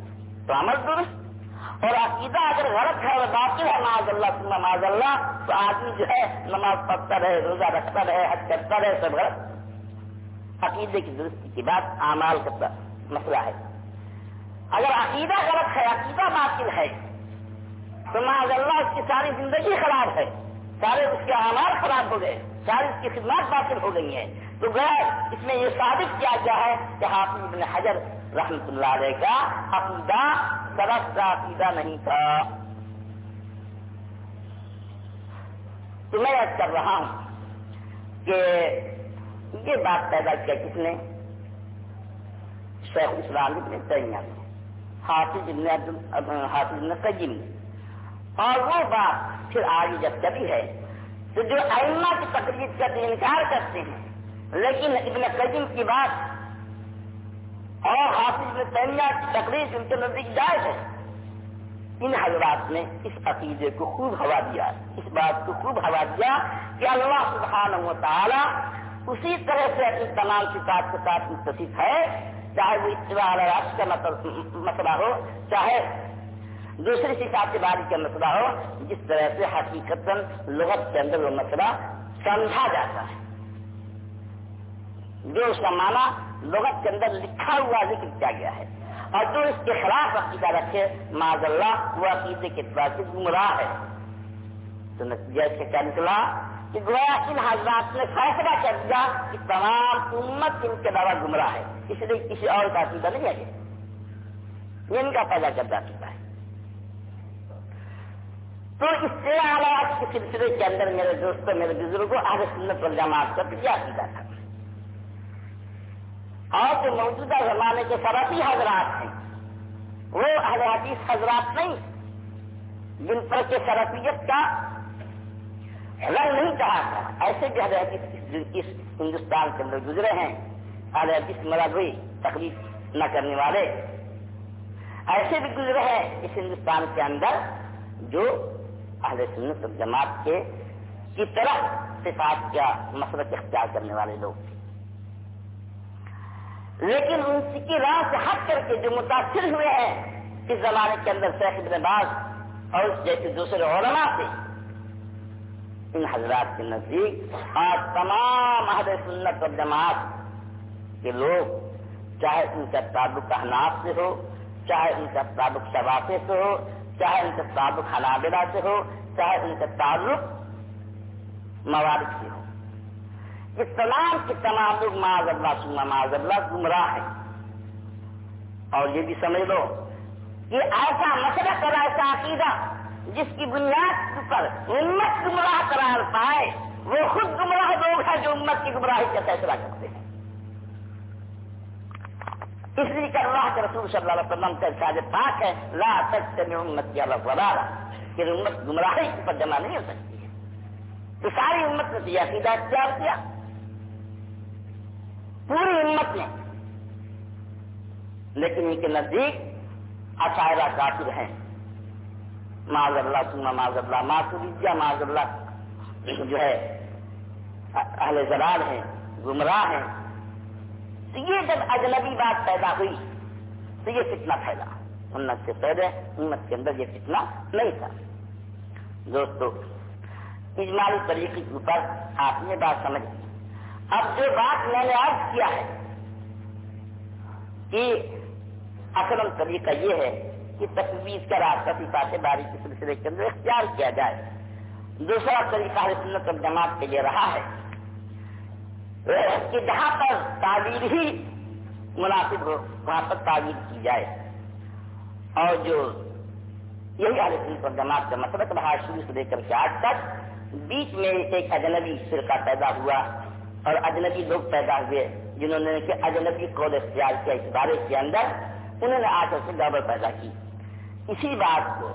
تو عمل درست۔ اور عقیدہ اگر غلط ہے اور باقی ہے، معاذ اللہ معاذ اللہ، تو آدمی جو ہے نماز پڑھتا رہے، روزہ رکھتا رہے، حج کرتا رہے، سب غلط۔ عقیدے کی درستی کی بات، اعمال کا مسئلہ ہے۔ اگر عقیدہ غلط ہے، عقیدہ باطل ہے، تو معاذ اللہ اس کی ساری زندگی خراب ہے، سارے اس کے اعمال خراب ہو گئے، ساری اس کی خدمات باطل ہو گئی ہیں۔ تو غیر اس میں یہ ثابت کیا گیا ہے کہ حافظ ابن حجر رحمت اللہ علیہ کا عقیدہ سرف کا عقیدہ نہیں تھا۔ تو میں یاد کر رہا ہوں کہ یہ بات پیدا کیا کس نے؟ شیخ اسلام ابن تیمیہ نے۔ حافظ ابن حافظ ابن قیم۔ نے اور وہ بات پھر آگے جب کبھی ہے، تو جو ائمہ کی تقریب کا انکار کرتے ہیں، لیکن ابن قیم کی بات اور حافظ ابن تیمیہ کی تقریب ان کے نزدیک جائز ہے۔ ان حضرات نے اس عقیدے کو خوب ہوا دیا۔ اس بات کو خوب ہوا دیا کہ اللہ سبحانہ و تعالی اسی طرح سے اپنی تمام کتاب کے ساتھ متصف ہے۔ چاہے وہ اتباع راش کا مسئلہ ہو، چاہے دوسری کتاب کے بارے کا مسئلہ مطلب ہو، جس طرح سے حقیقت لغت کے اندر وہ مسئلہ سمجھا جاتا ہے۔ جو اس کا معنی لغت کے اندر لکھا ہوا ذکر کیا گیا ہے۔ اور جو اس کے خلاف عقیدہ رکھے معذ اللہ، وہ عقیدے کے اعتبار سے گمراہ ہے۔ تو نتیجہ اس کا کیا نکلا؟ کہ گویا ان حضرات نے فیصلہ کر دیا کہ تمام امت ان کے علاوہ گمراہ ہے۔ اس لیے کسی اور کا عقیدہ نہیں ہے یہ ان کا پیدا کردہ عقیدہ ہے۔ تو اس سے آواز کے سلسلے کے اندر میرے دوستوں، میرے بزرگوں آج سنت پر جماعت کا کیا عقیدہ تھا۔ اور جو موجودہ زمانے کے سرفی حضرات ہیں، وہ اہل حدیث حضرات نہیں، جن پر کے سرفیت کا رنگ نہیں کہا تھا۔ ایسے بھی اہل حدیث اس ہندوستان کے اندر گزرے ہیں۔ اہل حدیث مراد ہوئی تکلیف نہ کرنے والے۔ ایسے بھی گزرے ہیں اس ہندوستان کے اندر جو اہل سنت جماعت کے کی طرح صفات کا مسلک اختیار کرنے والے لوگ تھے۔ لیکن ان کی راہ سے ہٹ کر کے جو متاثر ہوئے ہیں، اس زمانے کے اندر شیخ ابن باز اور جیسے دوسرے علماء سے ان حضرات کے نزدیک آج تمام اہل سنت اور جماعت کے لوگ، چاہے ان کا تعلق احناف سے ہو، چاہے ان کا تعلق شباطے سے ہو، چاہے ان کا تعلق حنابلہ سے ہو، چاہے ان کا تعلق موارد سے ہو۔ یہ تمام کے تمام لوگ معاذ اللہ سما معاذ اللہ گمراہ ہیں۔ اور یہ بھی سمجھ لو کہ ایسا مطلب مسئلہ کر ایسا عقیدہ جس کی بنیاد پر امت گمراہ قرار پائے، وہ خود گمراہ لوگ ہیں جو امت کی گمراہی کا فیصلہ کرتے ہیں۔ اس لیے کہ اللہ کے رسول صلی اللہ علیہ وسلم کا ارشاد پاک ہے، لا تک امت کی اللہ وبارہ کہ امت گمراہی پر جمع نہیں ہو سکتی ہے۔ تو ساری امت نے یہ عقیدہ اختیار کیا۔ پوری امت نے۔ لیکن ان کے نزدیک اشاعرہ کافر ہیں۔ معذ اللہ سما معذ اللہ. معصوریہ معذ اللہ؟ جو ہے، اہل زلال ہیں، گمراہ ہیں. تو یہ جب اجنبی بات پیدا ہوئی، تو یہ فتنہ پھیلا. امت سے پہلے، امت کے اندر یہ فتنہ نہیں تھا. دوستو اجمالی طریقے کے اوپر آپ نے بات سمجھ لی اب جو بات میں نے عرض کیا ہے، کہ اصل طریقہ یہ ہے کہ تفویض کا راستہ صفات باری کے سلسلے کے اندر اختیار کیا جائے۔ دوسرا طریقہ سنت جماعت کے لیے رہا ہے۔ کہ جہاں پر تعبیر ہی مناسب ہو، وہاں پر تعبیر کی جائے۔ اور جو یہی علیہ سنت اور جماعت کا مطلب مسئلہ رہا شروع سے لے کر کے آج تک بیچ میں ایک اجنبی فرقہ پیدا ہوا اور اجنبی لوگ پیدا ہوئے، جنہوں نے کہ اجنبی قول اختیار کیا اس بارے کے اندر، انہوں نے آج سے گڑبڑ پیدا کی۔ اسی بات کو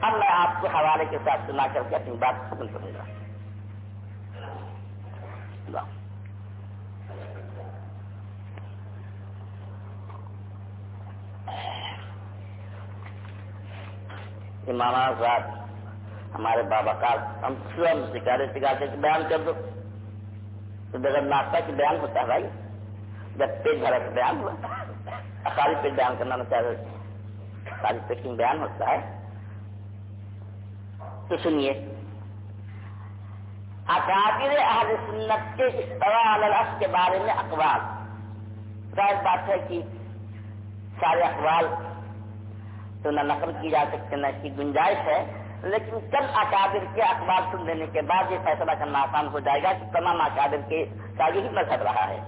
اب میں آپ کو حوالے کے ساتھ سنا کر کے اپنی بات ختم کروں گا۔ امام صاحب ہمارے بابا کا ہم سب سکھاتے سکھاتے بیان کر دو۔ تو بغیر ناشتہ کی بیان ہوتا ہے بھائی۔ جب پیٹ بھرا کا بیان ہوا۔ ساری پیٹ بیان کرنا نہ چاہ رہے ساری پیٹ بیان ہوتا ہے۔ تو سنیے۔ اکابر اہل سنت کے اس کے بارے میں اخبار ظاہر بات ہے کہ سارے اخبار تو نہ نقل کی جا سکتے، نہ اس کی گنجائش ہے۔ لیکن چند اکابر کے اخبار سن لینے کے بعد یہ فیصلہ کرنا آسان ہو جائے گا کہ تمام اکابر کے کا یہی مذہب رہا ہے۔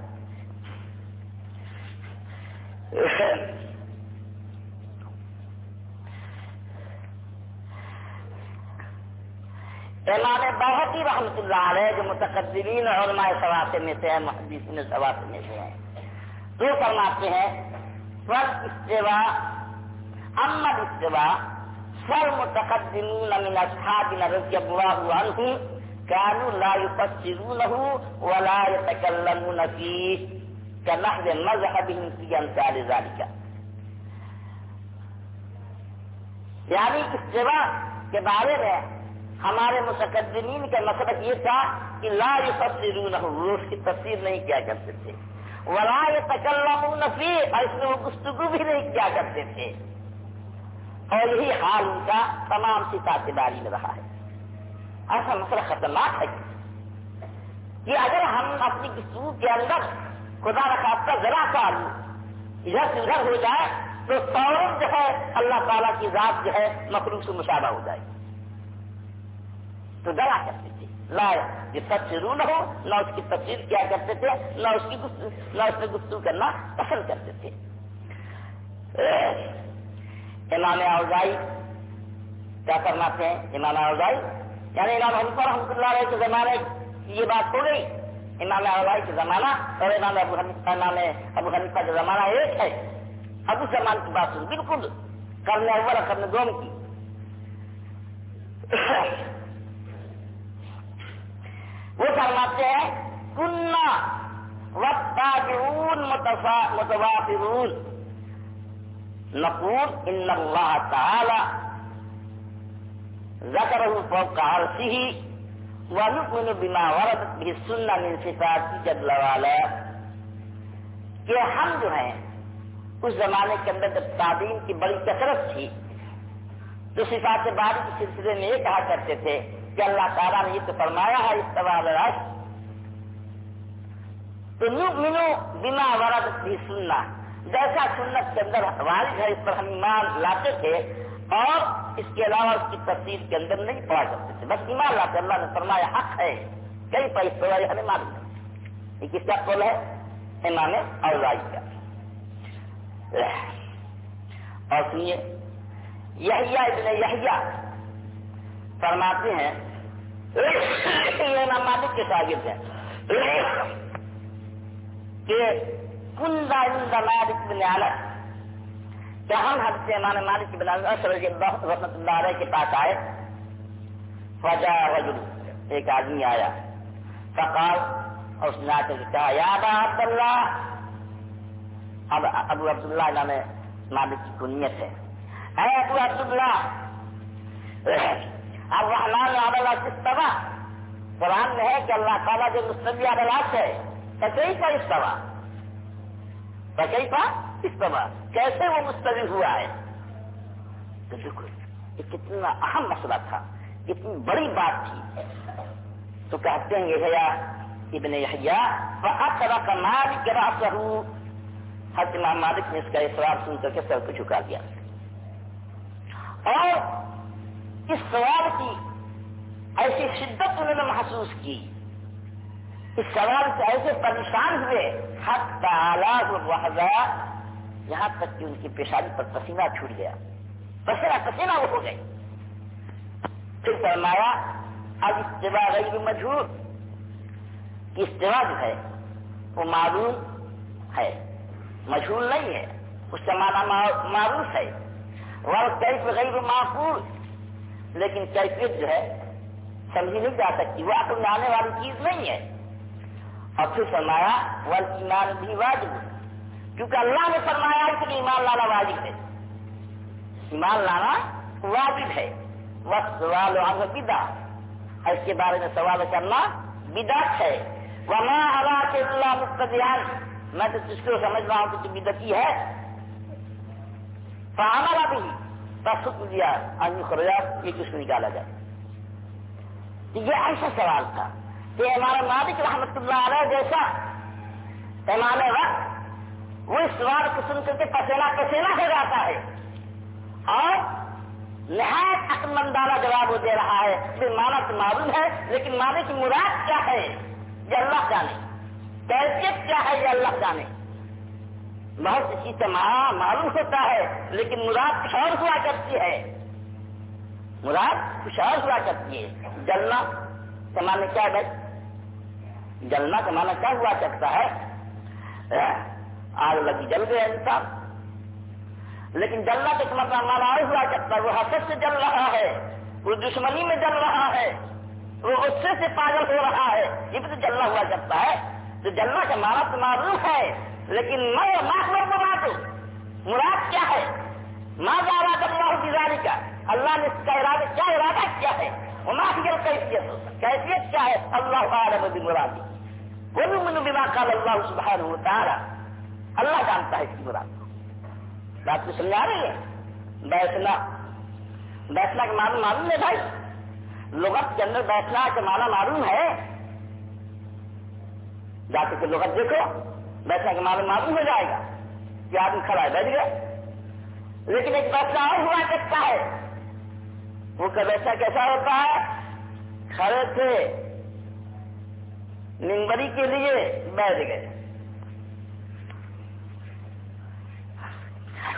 امام بہت ہی رحمت اللہ علیہ جو متقدرین علماء سواسے میں سے ہیں، محدثین سواسے میں سے ہیں۔ تو فرماتے ہیں سر استوا امد استوا سر متقدمین من اصحابنا رضی اللہ عنہم كانوا لا يفسرونه ولا يتكلمون فيه كنحو مذهبهم في امثال ذلك یعنی استوا کے بارے میں ہمارے متقدمین کا مطلب یہ تھا کہ لا یفسرون وہ اس کی تفسیر نہیں کیا کرتے تھے۔ ولا يتكلمون فيه اور اس میں وہ گفتگو بھی نہیں کیا کرتے تھے۔ اور یہی حال ان کا تمام صفات داری میں رہا ہے۔ ایسا مسئلہ خطرناک ہے۔ کہ اگر ہم اپنی گفتگو کے اندر خدا رکھا ذرا سا ادھر سے ادھر ہو جائے، تو فوراً جو ہے اللہ تعالیٰ کی ذات جو ہے مخلوق سے مشابہ ہو جائے۔ گی تو ڈرا کرتے تھے۔ لا یہ سب سے رو نہ ہو، نہ اس کی تفصیل کیا کرتے تھے، نہ اس کی نہ اس میں گفتگو کرنا پسند کرتے تھے۔ امام اوزائی کیا فرماتے ہیں؟ امام اوزائی؟ یعنی امام حنیفہ رحمۃ اللہ علیہ کے زمانے کی یہ بات ہو گئی۔ امام اوزائی کے زمانہ اور امام ابو حنیفہ، امام ابو حنیفہ کا زمانہ ایک ہے۔ ابو سلمان کی بات سن بالکل کرنے اول کرنے دوم کی۔ وہ فرماتے ہیں کنہ وقت متوافرون نقول ان اللہ تعالی ذکر فوق عرشه ونؤمن بما ورد به السنہ من صفات جل والا کہ ہم جو ہیں، اس زمانے کے اندر جب تعلیم کی بڑی کثرت تھی، تو صفات باری کے سلسلے میں یہ کہا کرتے تھے کہ اللہ تعالیٰ نے یہ تو فرمایا ہے، اس سوال رش تو نؤمن بما ورد بھی سننا جیسا سنت کے اندر وارد ہے، اس پر ہم ایمان لاتے تھے، اور اس کے علاوہ اس کی تفصیل کے اندر نہیں پڑھا کرتے تھے بس ایمان لاتے، اللہ نے فرمایا حق ہے۔ کئی پیسے ہمیں معلوم ہے یہ کس کا قول ہے؟ امام کا۔ اور سنیے، یحییٰ ابن یحییٰ۔ فرماتے ہیں یہ امام مالک کے شاگرد ہیں۔ کہ کندہ کندا مالک بن عالم، کہ ہم حد سے امام مالک بن رحمت اللہ علیہ کے پاس آئے۔ فجا رجل، ایک آدمی آیا۔ فقال اور اس نے آ کر کہا، یا ابا عبداللہ، اب ابو عبداللہ نام مالک کی کنیت ہے۔ اے ابو عبداللہ اب رحمان عبداللہ کس طرح قرآن میں ہے کہ اللہ تعالیٰ جو مستوی عدالات ہے تکئی کا استوا. تکئی کا استوا. کیسے وہ مستوی ہوا ہے؟ تو دیکھو، یہ کتنا اہم مسئلہ تھا، کتنی بڑی بات تھی۔ تو کہتے ہیں، یہ ابن یحییٰ کا مالک راسہ حضرت امام مالک نے اس کا سوال سن کر کے سر کو جھکا دیا۔ اور اس سوال کی ایسی شدت انہوں نے محسوس کی۔ اس سوال سے ایسے پریشان ہوئے حق تعالیٰ وحضا یہاں تک کہ ان کی پیشانی پر پسینہ چھوٹ گیا۔ پسینہ پسینہ وہ ہو گئے۔ پھر فرمایا، اب استوا غیر مجہور کی استوا جو ہے، وہ معلوم ہے۔ مشہور نہیں ہے، اس کا معنی معروف ہے۔ وہ کیف غیر معقول لیکن کیفیت جو ہے، سمجھی نہیں جا سکتی، وہ عقل میں آنے والی چیز نہیں ہے۔ اور پھر فرمایا وہ ایمان بھی واجب۔ کیونکہ اللہ نے فرمایا کہ ایمان لانا واجب ہے۔ ایمان لانا واجب ہے۔ وہ سوال بدا اس کے بارے میں سوال کرنا بدعت ہے۔ وما ہوا کے اللہ مقتدیان میں تو جس کو سمجھ رہا ہوں کہ تم بدتی ہے۔ فہمارا بھی تفص دیا، آدمی خرجات یہ کس کو نکالا جائے۔ یہ ایسا سوال تھا کہ ہمارا مالک رحمت اللہ علیہ جیسا امام وقت وہ اس سوال کو سن کر کے پسینا پسینا ہو جاتا ہے۔ اور نہایت عقل جواب وہ دے رہا ہے پھر مانا تو معلوم ہے، لیکن مانے کی مراد کیا ہے؟ یہ اللہ جانے۔ کیفیت کیا ہے؟ یہ اللہ جانے۔ بہت سی چیز معلوم ہوتا ہے، لیکن مراد کچھ اور ہوا کرتی ہے۔ مراد کچھ اور ہوا کرتی ہے۔ جلنا کمانے کیا بھائی؟ جلنا کمانا کیا ہوا کرتا ہے؟ آگ لگی جل گیا انسان۔ لیکن جلنا تو مطلب مانا اور ہوا کرتا ہے۔ وہ حسد سے جل رہا ہے۔ وہ دشمنی میں جل رہا ہے۔ وہ غصے سے پاگل ہو رہا ہے۔ یہ بھی تو جلنا ہوا کرتا ہے۔ تو جلنا کا مانا تو معروف ہے۔ لیکن میں ماں کو مراد کیا ہے؟ ماں کا آواز اللہ گزاری کا اللہ نے اس کا ارادہ، کیا ارادہ کیا ہے؟ وہ کیفیت۔ کیفیت کیا ہے؟ اللہ عالم بھی مرادی۔ وہ من بما قال اللہ سبحانہ وتعالی۔ اللہ جانتا ہے اس کی مراد۔ کو بات کو سمجھا رہی ہے؟ بیٹھنا بیٹھنا کا معلوم معلوم ہے بھائی؟ لغت کے اندر بیٹھنا کا معنی معلوم ہے۔ جا کے لغت دیکھو۔ بیٹھنے کا معنی معلوم ہو جائے گا کہ آدمی کھڑا ہے، بیٹھ گیا۔ لیکن ایک بیٹھنا اور ہوا کرتا ہے۔ وہ کا بیٹھنا کیسا ہوتا ہے؟ کھڑے تھے۔ نمبری کے لیے بیٹھ گئے۔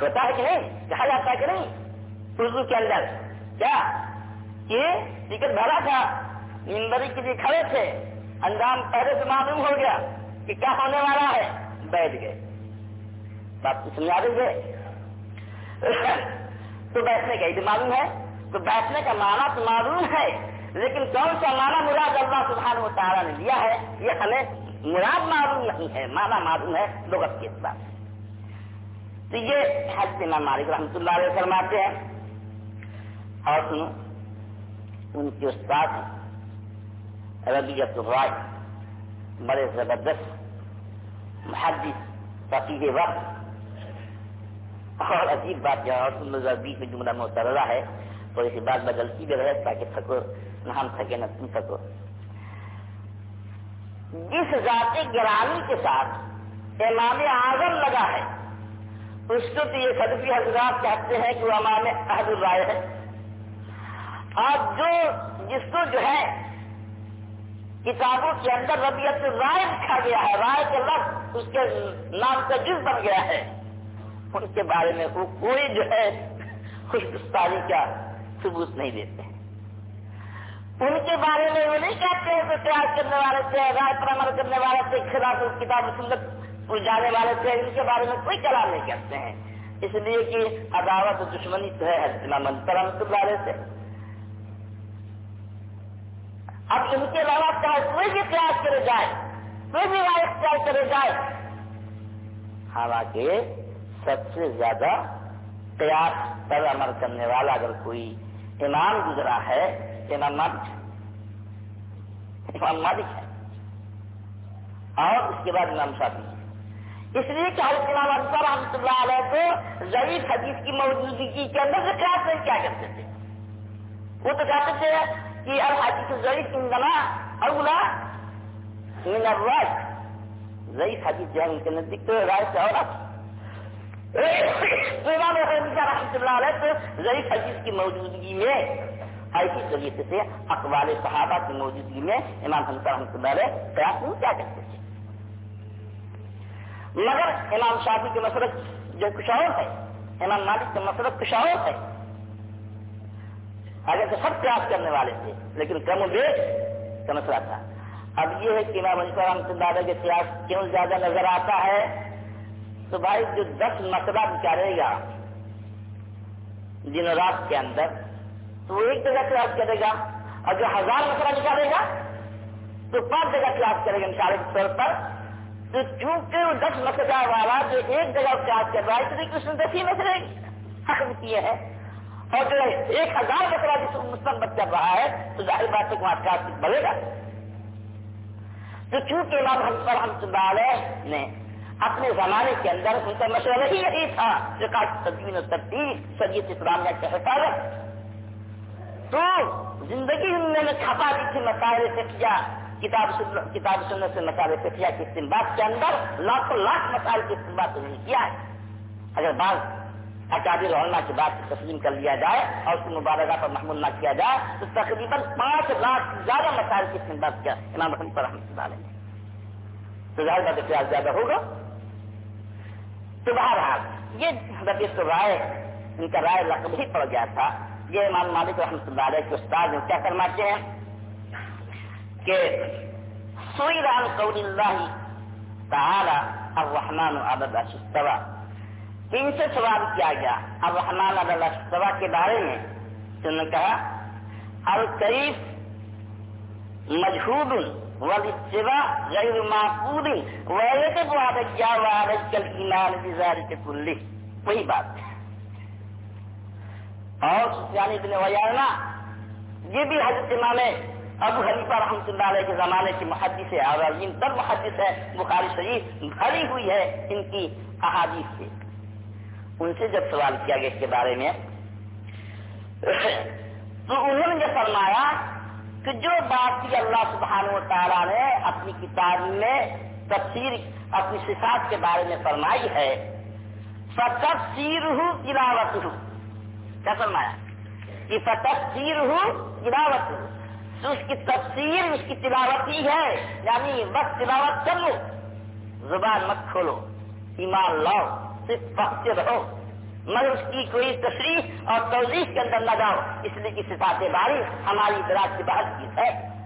ہوتا ہے کہ نہیں؟ کہا جاتا ہے کہ نہیں؟ اردو کے اندر۔ کیا؟ ٹکٹ بھرا تھا۔ ممبری کے لیے کھڑے تھے۔ انجام پہلے سے معلوم ہو گیا۔ کہ کیا ہونے والا ہے؟ بیٹھ گئے۔ بات کو سمجھا دیں گے تو بیٹھنے کا تو معلوم ہے۔ تو بیٹھنے کا معنی تو معلوم ہے۔ لیکن کون سا معنی مراد اللہ سبحانہ و تعالیٰ نے دیا ہے؟ یہ ہمیں مراد معلوم نہیں ہے۔ معنی معلوم ہے لغت کے ساتھ تو یہ حضرت امام مالک رحمۃ اللہ علیہ فرماتے ہیں۔ اور سنو، ان کے استاد ربیت الرائے بڑے زبردست محدث فقیر وقت۔ اور عجیب بات جو ہے بیچ میں جملہ محترضہ ہے، تو اسی بات بدلتی بھی رہے تاکہ تھکو نہ ہم تھکے نہ تم تھکو۔ جس ذات گرامی کے ساتھ امام اعظم لگا ہے، اس کو تو یہ صدفی حضرات کہتے ہیں کہ وہ امام عہد الرائے ہے۔ اور جو، جس کو جو ہے، کتابوں کے اندر ربیت رائے لکھا گیا ہے، رائے کے لفظ اس کے نام کا جز بن گیا ہے۔ ان کے بارے میں وہ کوئی جو ہے خوش گفتاری کا ثبوت نہیں دیتے ان کے بارے میں وہ نہیں کہتے ہیں کہ تیار کرنے والے تھے، رائے پر عمل کرنے والے تھے، خلاف کتاب سنت جانے والے تھے، ان کے بارے میں کوئی کلام نہیں کرتے ہیں۔ اس لیے کہ عداوت دشمنی تو ہے، حضرت منتر رحمت اللہ علیہ سے۔ اب ان کے علاوہ چاہے کوئی بھی قیاس کرے جائے کوئی بھی رائے اختیار کرے جائے۔ حالانکہ سب سے زیادہ قیاس پر عمل کرنے والا اگر کوئی امام گزرا ہے، امام مالک امام مالک ہے۔ اور اس کے بعد امام شافی ہے۔ اس لیے کہ حضرت امام اکبر رحمۃ اللہ علیہ کو ضعیف حدیث کی موجودگی کے اندر سے قیاس نہیں کیا کرتے تھے۔ وہ تو کہتے تھے کہ الحدیث ضعیف اندنا اولا من الرائے ضعیف حدیث جو ہے ان کے نزدیک تو رائے سے اور تو امام رحمۃ اللہ علیہ تو ضعیف حدیث کی موجودگی میں ایسی طریقے سے اقوال صحابہ کی موجودگی میں امام حمد رحمۃ اللہ علیہ قیاس نہیں کیا کرتے تھے. مگر امام شافی کے مسلک جو کچھ اور ہے، امام مالک کا مسلک کچھ اور ہے اگر تو سب قیاس کرنے والے تھے، لیکن کم و بیش کا مسئلہ تھا۔ اب یہ ہے کہ امام علی رحمۃ اللہ علیہ کے قیاس کیوں زیادہ نظر آتا ہے؟ تو بھائی جو دس مسئلہ نکالے گا دن رات کے اندر، تو وہ ایک جگہ قیاس کرے گا۔ اور جو ہزار مسئلہ نکالے گا، تو پانچ جگہ قیاس کرے گا مثال کے طور پر۔ تو چونکہ وہ دس مسئلہ والا جو ایک جگہ قیاس کر رہا ہے، اس لیے اس نے دس ہی مسئلے حق کیے ہیں۔ اور جو ایک ہزار مسئلہ جس کو مستمت کر رہا ہے، تو ظاہر بات ہے وہاں قیاس بڑھے گا۔ تو چونکہ امام حمد اللہ علیہ نے اپنے زمانے کے اندر ان کا مشورہ ہی یہی تھا جو کا تدوین و ترتیب سید اسلامیہ کے حفاظت؟ تو زندگی میں نے کھپا دی تھی مسائل سے کیا کتاب کتاب سننے سے مسائل سے کیا کہ کے اندر لاکھوں لاکھ مسائل کے استعمال تو نہیں کیا ہے۔ اگر بعض اچھا اکادر علماء کی بات تسلیم کر لیا جائے اور اس کی مبارکہ پر محمول نہ کیا جائے تو تقریباً پانچ لاکھ زیادہ مسائل کی استعمال کیا امام رحم پر رحمۃ اللہ علیہ تو ظاہر بات اختیار زیادہ ہوگا۔ تو بہرحال، یہ ربیع رائے، ان کا رائے لقب ہی پڑ گیا تھا۔ یہ امام مالک رحمۃ اللہ علیہ کے استاد کیا فرماتے ہیں؟ کہ سوئی رام قول اللہ تعالی الرحمن عبد اشتوا ان سے سوال کیا گیا۔ الرحمن عبد اشتوا کے بارے میں تو نے کہا القریف مجہود والاستواء غیر معقول ويجب عليك وعليك الايمان بذلك كله وہی بات ہے۔ اور سفیان ابن ویانا یہ بھی حضرت امام ابو حلیفہ رحمۃ اللہ علیہ کے زمانے کی محدث ہے اور عظیم تر محدث ہے، بخاری شریف بھری ہوئی ہے ان کی احادیث سے۔ ان سے جب سوال کیا گیا اس کے بارے میں، تو انہوں نے فرمایا کہ جو بات کی اللہ سبحانہ و تعالیٰ نے اپنی کتاب میں تفسیر، اپنی صفات کے بارے میں فرمائی ہے فتفسیر ہوں گراوت ہوں کیا فرمایا؟ کہ فتفسیر ہوں گراوت ہوں تو اس کی تفسیر، اس کی تلاوت ہی ہے یعنی بس تلاوت کر لو، زبان مت کھولو، ایمان لاؤ۔ صرف پکتے رہو مگر اس کی کوئی تشریح اور توضیح کے اندر نہ جاؤ۔ اس لیے کہ صفات باری ہماری دراز کی بحث کی ہے۔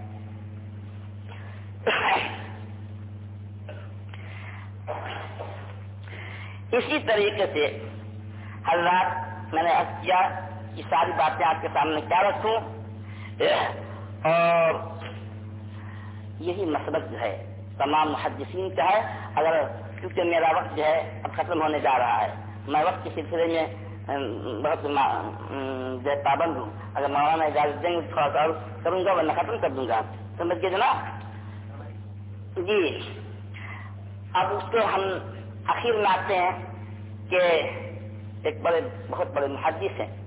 اسی طریقے سے حضرات، میں نے عرض کیا کہ ساری باتیں آپ کے سامنے کیا رکھوں۔ اور یہی مسلک جو ہے، تمام محدثین کا ہے۔ اگر کیونکہ میرا وقت جو ہے اب ختم ہونے جا رہا ہے۔ میں وقت کے سلسلے میں بہت جو پابند ہوں۔ اگر مولانا اجازت دیں گے تھوڑا سا کروں گا، ورنہ ختم کر دوں گا۔ سمجھ کے جناب جی اب اس کو ہم اخیر میں آتے ہیں کہ ایک بڑے، بہت بڑے محدث ہیں۔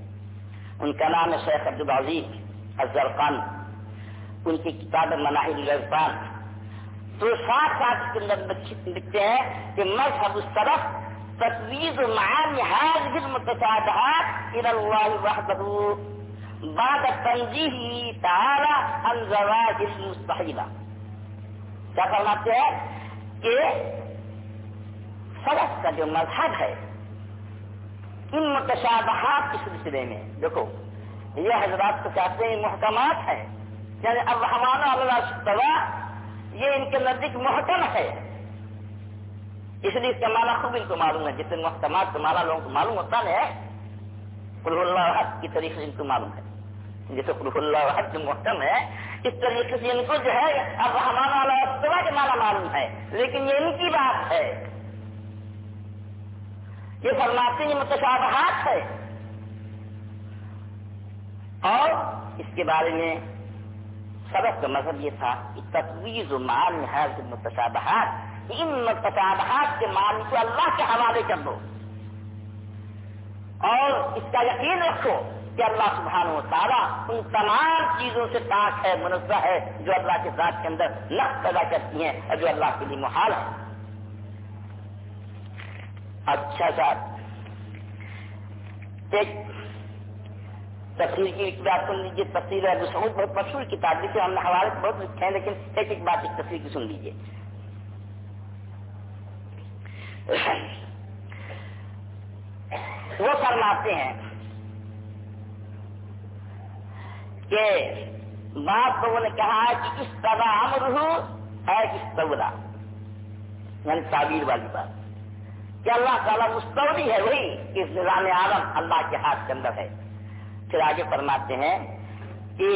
ان کا نام ہے شیخ عبد العزیز افضل ان کی کتاب مناہل الرفان تو ساتھ ساتھ کے اندر لکھتے ہیں کہ مذہب اس طرف معانی هذه المتشابهات الى الله وحده بعد تنجیح تعالی الزواج المستحیلہ. کیا فرماتے ہیں کہ سلف کا جو مذہب ہے، ان متشابہات کے سلسلے میں، دیکھو، یہ حضرات تو کہتے ہیں محکمات ہیں یعنی اب ہمارا اللہ یہ ان کے نزدیک محکم ہے۔ اس لیے اس کا مانا خوب ان کو معلوم ہے۔ جتنے محکمات کا لوگوں کو معلوم ہوتا ہے قلح اللہ حق کی طریقے سے ان کو معلوم ہے۔ جیسے قلح اللہ حق جو محکم ہے، اس طریقے سے ان کو جو ہے، اب ہمارا اللہ کے مانا معلوم ہے۔ لیکن یہ ان کی بات ہے۔ یہ فرماتے ہیں متشابہات ہے۔ اور اس کے بارے میں سبق کا مذہب یہ تھا کہ تفویض و مان ہے متشابہات ان متشابہات کے مان کو اللہ کے حوالے کر دو۔ اور اس کا یقین رکھو کہ اللہ سبحانہ و تعالیٰ ان تمام چیزوں سے پاک ہے، منزہ ہے، جو اللہ کے ذات کے اندر نقص پیدا کرتی ہیں اور جو اللہ کے لیے محال ہے اچھا صاحب، ایک تفصیل کی ایک بات سن لیجیے تفصیل ہے سعود بہت مشہور کتاب جسے ہم نے حوالے بہت لکھے ہیں، لیکن ایک ایک بات ایک تفصیل کی سن لیجیے وہ فرماتے ہیں کہ باپ لوگوں نے کہا کہ اس طرح امر ہوں ہے اس طرح یعنی تعبیر والی بات۔ کہ اللہ تعالیٰ مستوری ہے، وہی کہ نظام عالم اللہ کے ہاتھ کے اندر ہے۔ پھر آگے فرماتے ہیں کہ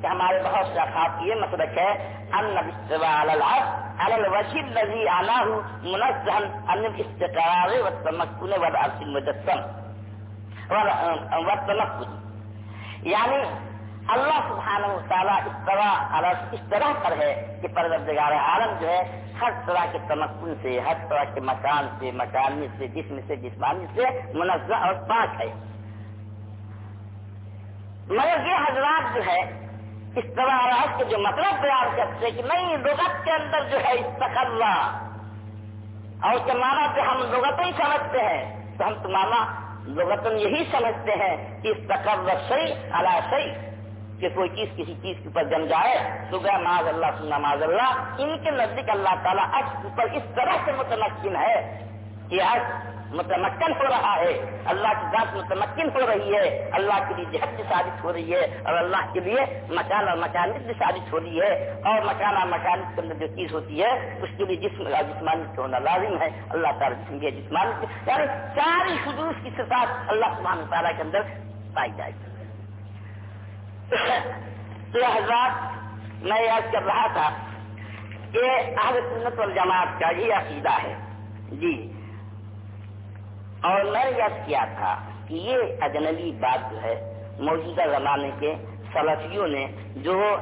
کہ ہمارے بہت سے افراد یہ مسلک ہے یعنی اللہ سبحانہ و تعالیٰ اس طرح اس طرح پر ہے کہ پروردگار عالم جو ہے، ہر طرح کے تمکن سے، ہر طرح کے مکان سے، مکانی سے، جسم سے، جسمانی سے منظم اور پاک ہے۔ مگر یہ حضرات جو ہے، اس طرح کے جو مطلب بیان کرتے کہ نہیں، لغت کے اندر جو ہے استقرا اور اس کے مانا سے ہم لغت ہی سمجھتے ہیں۔ تو ہم تو تمہارا لغتن یہی سمجھتے ہیں کہ استقر صحیح اللہ صحیح کہ کوئی چیز کسی چیز کے اوپر جم جائے تو گیا معاذ اللہ سننا معاذ اللہ۔ ان کے نزدیک اللہ تعالیٰ عکس اوپر اس طرح سے متمکن ہے کہ عکس متمکن ہو رہا ہے۔ اللہ کی ذات متمکن ہو رہی ہے۔ اللہ کے لیے جہد بھی ثابت ہو رہی ہے اور اللہ کے لیے مکان اور مکانت بھی ثابت ہو رہی ہے۔ اور مکان اور مکانت کے اندر جو چیز ہوتی ہے، اس کے لیے جسم جسمانی ہونا لازم ہے۔ اللہ تعالیٰ جسم کے جسمانی یعنی ساری حدود کی صفات اللہ سبحانہ تعالیٰ کے اندر پائی جائے گی۔ تو حضرات، میں یاد کر رہا تھا کہ اہل سنت والجماعت کا یہ عقیدہ ہے۔ جی۔ اور میں یاد کیا تھا کہ یہ اجنبی بات جو ہے، موجودہ زمانے کے سلفیوں نے، جو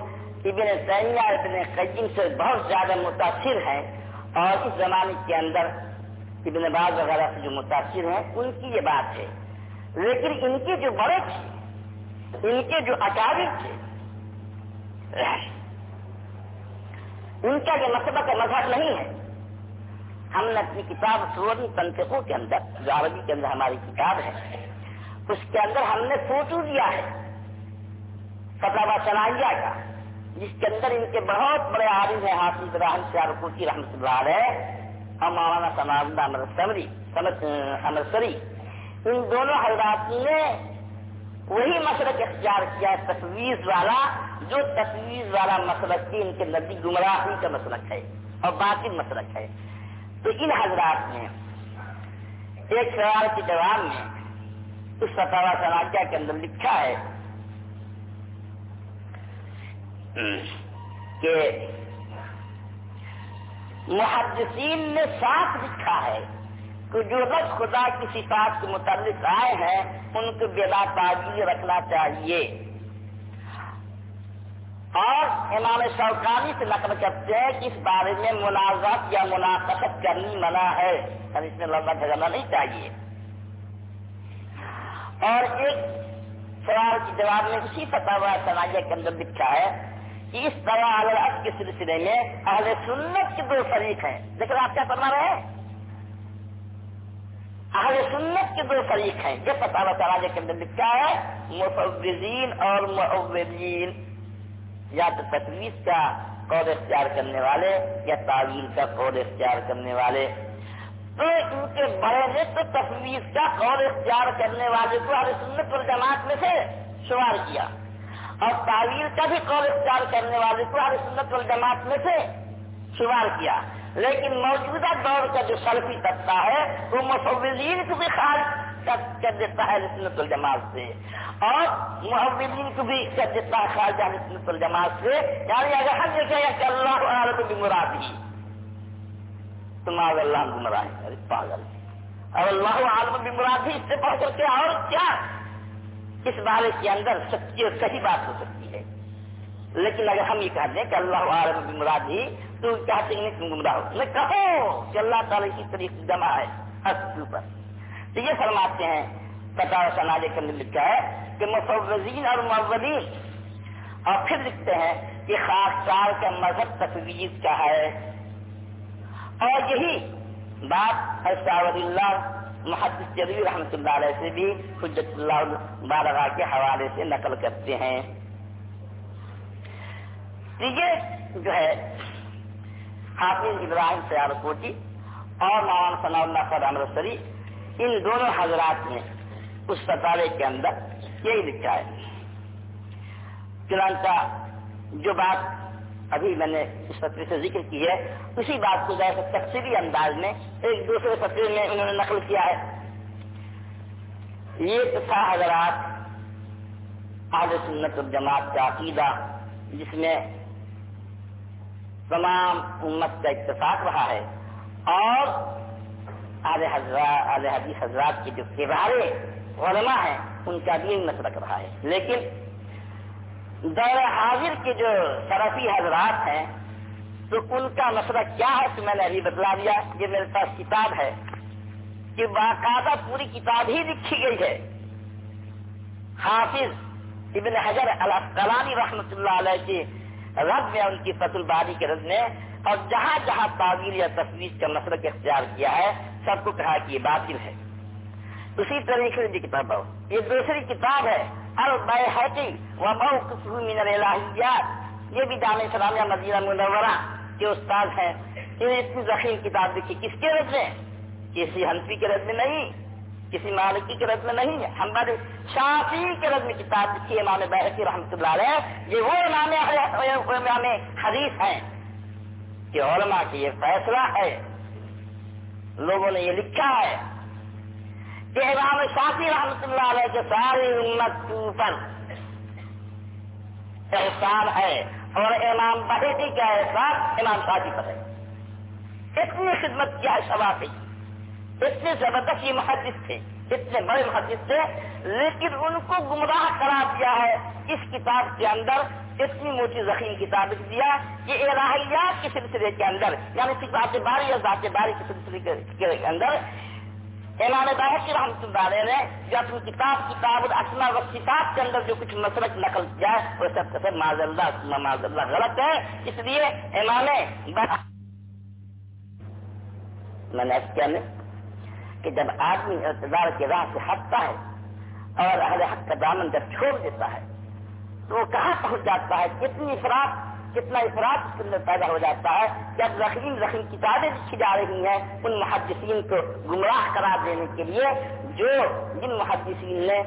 ابن تیمیہ، ابن قیم سے بہت زیادہ متاثر ہیں، اور اس زمانے کے اندر ابن باز وغیرہ سے جو متاثر ہیں، ان کی یہ بات ہے۔ لیکن ان کے جو بڑے تھے ان کے جو اکابر تھے ان کا جو مسئلہ کا مذہب نہیں ہے، ہم نے اپنی کتاب سورنی تنطقوں کے اندر جو عربی کے اندر ہماری کتاب ہے، اس کے اندر ہم نے فوٹو دیا ہے، فتح سنائیہ کا، جس کے اندر ان کے بہت بڑے عالم ہیں، حافظ رحم سیارکوٹی رحمۃ اللہ علیہ اور مولانا سماعدہ امرسری ان دونوں حضرات نے وہی مسلک اختیار کیا تصویر والا، جو تصویر والا مسلک کی ان کے ندی گمراہی کا مسلک ہے اور باقی مسلک ہے۔ تو ان حضرات نے ایک سوال کے جواب میں اس فتوا سناجہ کے اندر لکھا ہے کہ محدثین نے صاف لکھا ہے۔ کہ جو لفظ خدا کی صفات کے متعلق آئے ہیں، ان کو بلا تاجی رکھنا چاہیے۔ اور امام شوقانی سے نقل کرتے ہیں کہ اس بارے میں منازعت یا مناسبت کرنی منع ہے اور اس میں لڑنا جھگڑنا نہیں چاہیے۔ اور ایک سوال کے جواب میں اسی فتح ہوا کے اندر لکھا ہے کہ اس طرح کے سلسلے میں اہل سنت کے دو فریق ہیں۔ لیکن آپ کیا فرما رہے ہیں؟ اہل سنت کے دو فریق ہیں۔ یہ پتا تعالیٰ کے اندر لکھا ہے، مفوضین اور معوضین یا تو تکلیف کا قول اختیار کرنے والے یا تعویل کا قول اختیار کرنے والے۔ تو ان کے بڑے نے تو تصویر کا قول اختیار کرنے والے کو اہل سنت اور جماعت میں سے شمار کیا۔ اور تعویل کا بھی قول اختیار کرنے والے کو اہل سنت اور جماعت میں سے شمار کیا۔ لیکن موجودہ دور کا جو سلفی طبقہ ہے، وہ مصورین کو بھی خارج کر دیتا ہے رسمت الجماعت سے۔ اور محبین کو بھی کر دیتا ہے خارجہ رسمت الجماعت سے۔ یعنی اگر ہم دیکھیں گے کہ اللہ عالت بھی مرادی، تو ماض اللہ گمراہ پاگل۔ اور اللہ عالم بھی مرادی اس سے پڑھ کر کے اور کیا؟ اس بارے کے اندر سچی اور صحیح بات ہو سکتی ہے۔ لیکن اگر ہم یہ کہتے ہیں کہ اللہ عالم بھی مرادی، تو چاہتے ہیں تم گمراہ۔ ہو میں کہو کہ اللہ تعالیٰ کی طریق جمع ہے ہر پر۔ تو یہ فرماتے ہیں، قطع سناج کے اندر لکھا ہے کہ مفوزین اور معودین اور پھر لکھتے ہیں کہ خاص سال کا مذہب تصویر کا ہے۔ اور یہی بات اشاور اللہ محدث جدید رحمۃ اللہ علیہ سے بھی حجت اللہ بارغاہ کے حوالے سے نقل کرتے ہیں۔ یہ جو ہے حافظ ابراہیم سیال کوٹی اور مولانا ثناء اللہ خان امرتسری ان دونوں حضرات نے اس ستارے کے اندر یہی لکھا ہے۔ چنانچہ جو بات ابھی میں نے اس فطرے سے ذکر کی ہے، اسی بات کو ذرا تفصیلی انداز میں ایک دوسرے فطرے میں انہوں نے نقل کیا ہے۔ یہ تھا حضرات آج سنت الجماعت کا عقیدہ، جس میں تمام امت کا اتفاق رہا ہے اور آل حضرات آل حدیث حضرات کی جو کردارے علماء ہیں، ان کا بھی مسلک رہا ہے۔ لیکن دور حاضر کے جو سرفی حضرات ہیں، تو ان کا مسئلہ کیا ہے؟ تو میں نے ابھی بتلا دیا یہ میرے پاس کتاب ہے کہ باقاعدہ پوری کتاب ہی لکھی گئی ہے۔ حافظ ابن حجر الاسقلانی رحمۃ اللہ علیہ کی رد میں ان کی فت الباری کے رد میں اور جہاں جہاں تعبیر یا تصویر کا مسلک اختیار کیا ہے، سب کو کہا کہ یہ باطل ہے۔ اسی طریقے سے کتاب یہ دوسری کتاب ہے یہ بھی جامع سلامیہ مدینہ منورہ کے استاد ہیں۔ انہیں اتنی ذخیر کتاب لکھی کس کے رد میں؟ کسی ہنفی کے رد میں نہیں۔ کسی مالکی کے رد میں نہیں ہے۔ ہمارے شافی کے رد میں کتاب لکھی امام بحثی رحمۃ اللہ علیہ۔ یہ وہ امام امام حدیث ہیں کہ علماء کی یہ فیصلہ ہے۔ لوگوں نے یہ لکھا ہے کہ امام شافی رحمۃ اللہ علیہ کے ساری امت کے اوپر احسان ہے اور امام بحثی کا احسان امام شافی پر ہے۔ اتنی خدمت کیا ہے شبافی اتنے زبردست یہ محدث تھے، اتنے بڑے محدث تھے، لیکن ان کو گمراہ قرار دیا ہے۔ اس کتاب کے اندر اتنی موٹی زخیم کتاب لکھ دیا کہ الہیات کے سلسلے کے اندر یعنی ذات باری اور ذات باری کے سلسلے کے اندر، امام باہر رحمۃ اللہ علیہ نے جو اپنی کتاب کتاب الاسما و کتاب کے اندر جو کچھ مسلک نقل کیا ہے، وہ سب کا سب معذ اللہ معذ اللہ غلط ہے۔ اس لیے امام میں نے کیا نہیں۔ کہ جب آدمی اقتدار کی راہ سے ہٹتا ہے اور اہل حق کا دامن جب چھوڑ دیتا ہے، تو وہ کہاں پہنچ جاتا ہے؟ کتنی افراد، کتنا افراد اس کے اندر پیدا ہو جاتا ہے؟ جب رحیم رحیم کتابیں لکھی جا رہی ہیں ان محدثین کو گمراہ قرار دینے کے لیے، جو جن محدثین نے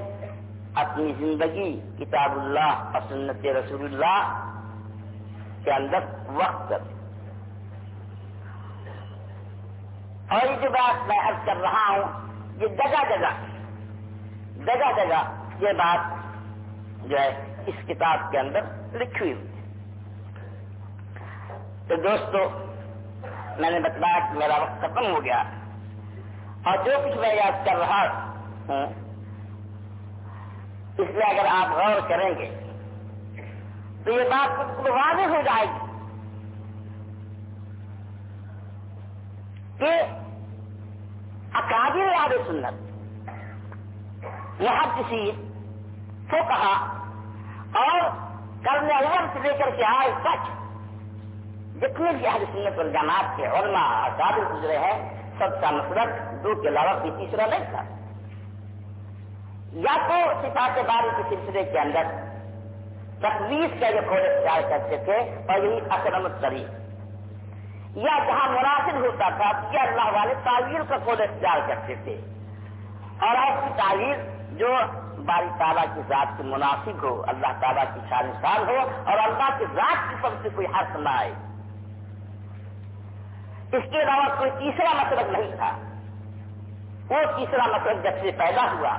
اپنی زندگی، کتاب اللہ اور سنت رسول اللہ کے اندر وقت کر اور یہ جو بات میں عرض کر رہا ہوں یہ جگہ جگہ جگہ جگہ یہ بات جو ہے اس کتاب کے اندر لکھی ہوئی تو دوستو، میں نے بتایا کہ میرا وقت ختم ہو گیا اور جو کچھ میں یاد کر رہا ہوں، اس لیے اگر آپ غور کریں گے، تو یہ بات کچھ واضح ہو جائے گی کہ اکابر یاد سنت۔ یہاں کسی کو کہا اور کرنے اول سے لے کر کے آئے سچ جتنے بھی اہل سنت الجامات کے علماء، اکابر گزرے ہیں، سب کا مسلک دو کے علاوہ کوئی تیسرا نہیں تھا۔ یا تو صفات باری کے سلسلے کے اندر تقویز کا یہ کھول اختیار کرتے تھے اور یہی اکرم قریب یا جہاں مناسب ہوتا تھا کہ اللہ والے تعویر کا کھول اختیار کرتے تھے۔ اور ایسی تعویر جو باری تعالیٰ کی ذات سے مناسب ہو، اللہ تعالیٰ کی شان ہو، اور اللہ کی ذات کی سب سے کوئی حرف نہ آئے۔ اس کے علاوہ کوئی تیسرا مطلب نہیں تھا۔ وہ تیسرا مطلب جب سے پیدا ہوا،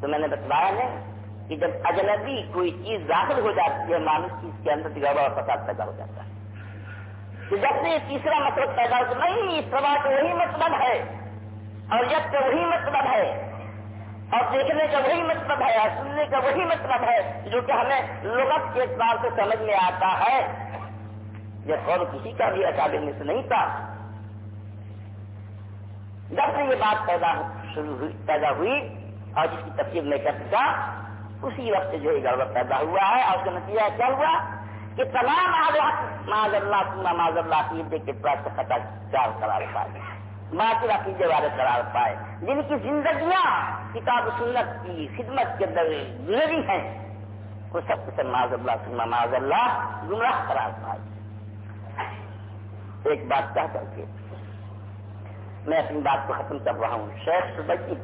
تو میں نے بتلایا نہیں کہ جب اجنبی کوئی چیز داخل ہو جاتی ہے مانس چیز کے اندر گڑبڑ اور فساد پیدا ہو جاتا ہے۔ تو جب سے تیسرا مطلب پیدا ہو نہیں، اس سوا کا وہی مطلب ہے، اور جب کا وہی مطلب ہے، اور دیکھنے کا وہی مطلب ہے، اور سننے کا وہی مطلب ہے، جو کہ ہمیں لغت کے اعتبار سے سمجھ میں آتا ہے۔ یہ اور کسی کا بھی اکادمی سے نہیں تھا۔ جب سے یہ بات پیدا شروع ہوئی پیدا ہوئی، اور جس کی تفصیل میں کر سکا اسی وقت جو ہے گڑبڑ پیدا ہوا ہے، اور اس کا نتیجہ کیا ہوا؟ کہ تمام معذ اللہ معذ اللہ کی دیکھ کے پراپت خطا چار قرار پائے۔ باقی عقیدے والے قرار پائے۔ جن کی زندگیاں کتاب سنت کی خدمت کے اندر گزری ہیں، وہ سب سے معذ اللہ سما معذ اللہ گمراہ قرار پائے۔ ایک بات کہہ کر کے میں اپنی بات کو ختم کر رہا ہوں۔ شیخ سبکی،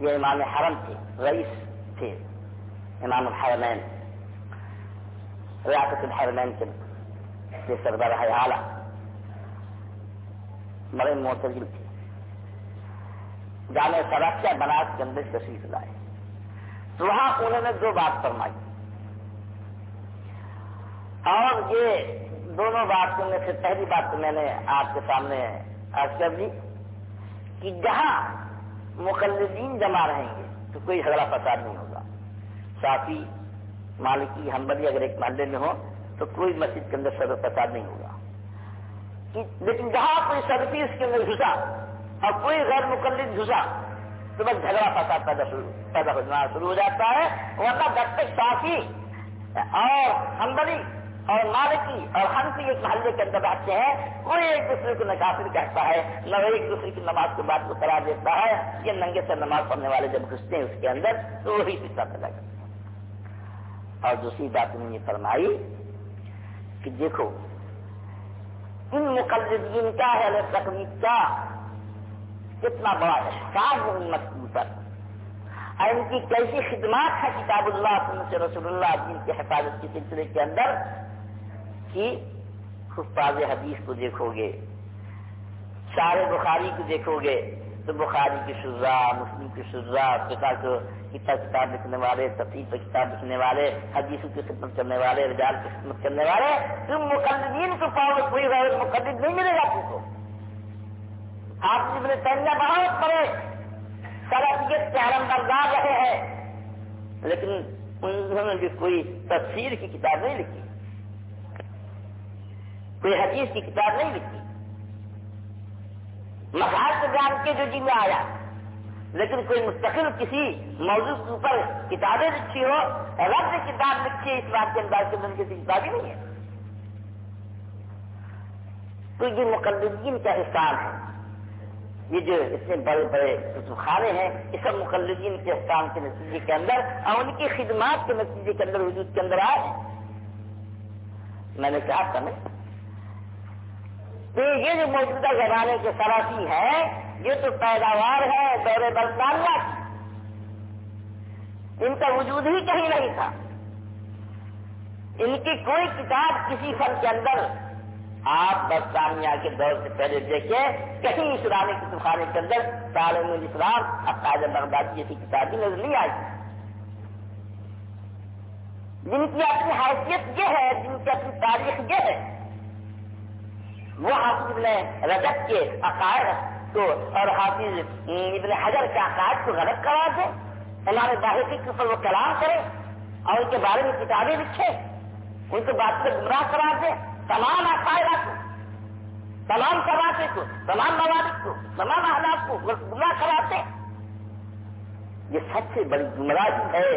یہ امام حرم تھے رئیس تھے۔ امام الحرمین۔ ریاست الحرمین کے سربراہ اعلیٰ۔ بڑے معتدل تھے جامع سرکشا بناس کے اندر تشریف لائے۔ تو وہاں انہوں نے دو بات فرمائی۔ اور یہ دونوں بات میں سے پہلی بات میں نے آپ کے سامنے عرض کر دی کہ جہاں مقلدین جمع رہیں گے تو کوئی جھگڑا فساد نہیں ہوگا۔ صافی مالکی ہمبلی اگر ایک محلے میں ہو، تو کوئی مسجد کے اندر سر فساد نہیں ہوگا۔ لیکن جہاں کوئی سرفی اس کے اندر گھسا اور کوئی غیر مقلد گھسا، تو بس جھگڑا فساد پیدا پیدا ہونا شروع ہو جاتا ہے۔ ورنہ جب تک صافی اور ہمبلی اور مالکی اور ہم سے ایک محلے کے اندر رہتے ہیں۔ کوئی ایک دوسرے کو نکافر کہتا ہے، نہ وہ ایک دوسرے کی نماز کے بعد کو قرار دیتا ہے۔ یہ ننگے سے نماز پڑھنے والے جب گھستے ہیں اس کے اندر، تو وہی حصہ پیدا کرتے ہیں۔ اور دوسری بات انہوں نے فرمائی کہ دیکھو، ان مقلدین کا ہے تکنیک کا کتنا بڑا احساس امت کے اوپر۔ اور ان کی کیسی خدمات ہے کتاب اللہ سے رسول اللہ جن کی حفاظت کے سلسلے کے اندر کی خفاظ حدیث کو دیکھو گے سارے بخاری کو دیکھو گے، تو بخاری کی سزا، مسلم کی سزا کتاب کتاب کتاب لکھنے والے تفریح پر کتاب لکھنے والے، حدیثوں کی خدمت کرنے والے، رجال کی خدمت کرنے والے تم مقدمین کو پاؤ کوئی غیر مقدم نہیں ملے گا تم کو۔ آپ جب نے تنگا بہت پڑے سرفیت کے حرم بردار رہے ہیں، لیکن انہوں نے بھی کوئی تفسیر کی کتاب نہیں لکھی۔ کوئی حدیث کی کتاب نہیں لکھی۔ مذہب جان کے جو جی میں آیا۔ لیکن کوئی مستقل کسی موضوع کے اوپر کتابیں لکھی ہو رب نے کتاب لکھی ہے، اس بات کے انداز کے اندر کسی کتاب ہی نہیں ہے۔ تو یہ مقلدین کا احسان ہے۔ یہ جو اتنے بڑے بڑے خانے ہیں، یہ سب مقلدین کے احسان کے نتیجے کے اندر اور ان کی خدمات کے نتیجے کے اندر وجود کے اندر آئے میں نے کہا تھا میں تو یہ جو موجودہ زمانے کے سراسی ہے یہ تو پیداوار ہے دور برطانیہ کی ان کا وجود ہی کہیں نہیں تھا۔ ان کی کوئی کتاب کسی فن کے اندر آپ برطانیہ کے دور سے پہلے دیکھیں، کہیں اسلامی کی خانے کے اندر تعلیم الاسلام اب تاج بغدادی جیسی کتابیں نظر نہیں آئی۔ جن کی اپنی حیثیت یہ ہے، جن کی اپنی تاریخ یہ ہے، وہ حافظ ابن رجب کے عقائد کو اور حافظ ابن حجر کے عقائد کو غلط کرا دے۔ ہمارے باہر کے اوپر وہ کلام کرے اور ان کے بارے میں کتابیں لکھے۔ ان کو بات سے گمراہ کرا دے۔ تمام عقائد کو تمام سماج کو، تمام مواد کو، تمام حالات کو گمراہ کراتے یہ سب سے بڑی گمراہی ہے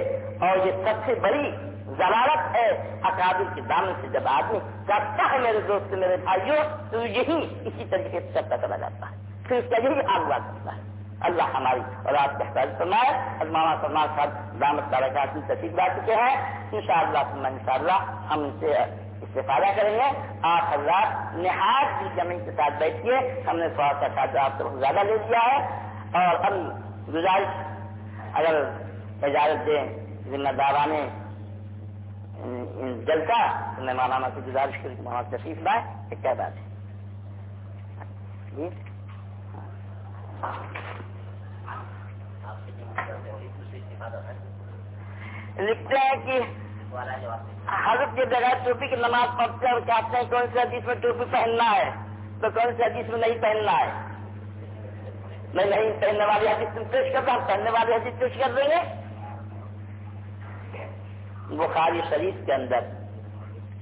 اور یہ سب سے بڑی ضرارت ہے اکابر کے دامن سے۔ جب آدمی کرتا ہے میرے دوست، میرے بھائیوں، تو یہی اسی طریقے سے چلتا چلا جاتا ہے۔ پھر اس کا یہی آگوا کرتا ہے۔ اللہ ہماری اور آپ کے حفاظت فرمائے علامہ سلمان صاحب دامت بارکات کی تصویر لا چکے ہیں۔ ان شاء اللہ ان شاء اللہ ہم ان سے استفادہ کریں گے۔ آپ حضرات نہایت کی زمین کے ساتھ بیٹھیے۔ ہم نے تھوڑا سا خاصا آپ کو زیادہ لے لیا ہے۔ اور ہم گزارش، اگر اجازت دیں، ذمہ داران جلسہ تو میں مولانا سے گزارش کری مولانا تشریف لائے ایک کیا بات ہے؟ جی۔ جی لکھتے ہیں کہ حضرت کے بغیر ٹوپی کی نماز پڑھتے ہیں اور چاہتے ہیں کون سی حدیث میں ٹوپی پہننا ہے، تو کون سی حدیث میں نہیں پہننا ہے؟ میں نہیں، پہننے والی حدیث پیش کرتا ہوں پہننے والی حدیث پیش کر دیں گے؟ بخاری شریف کے اندر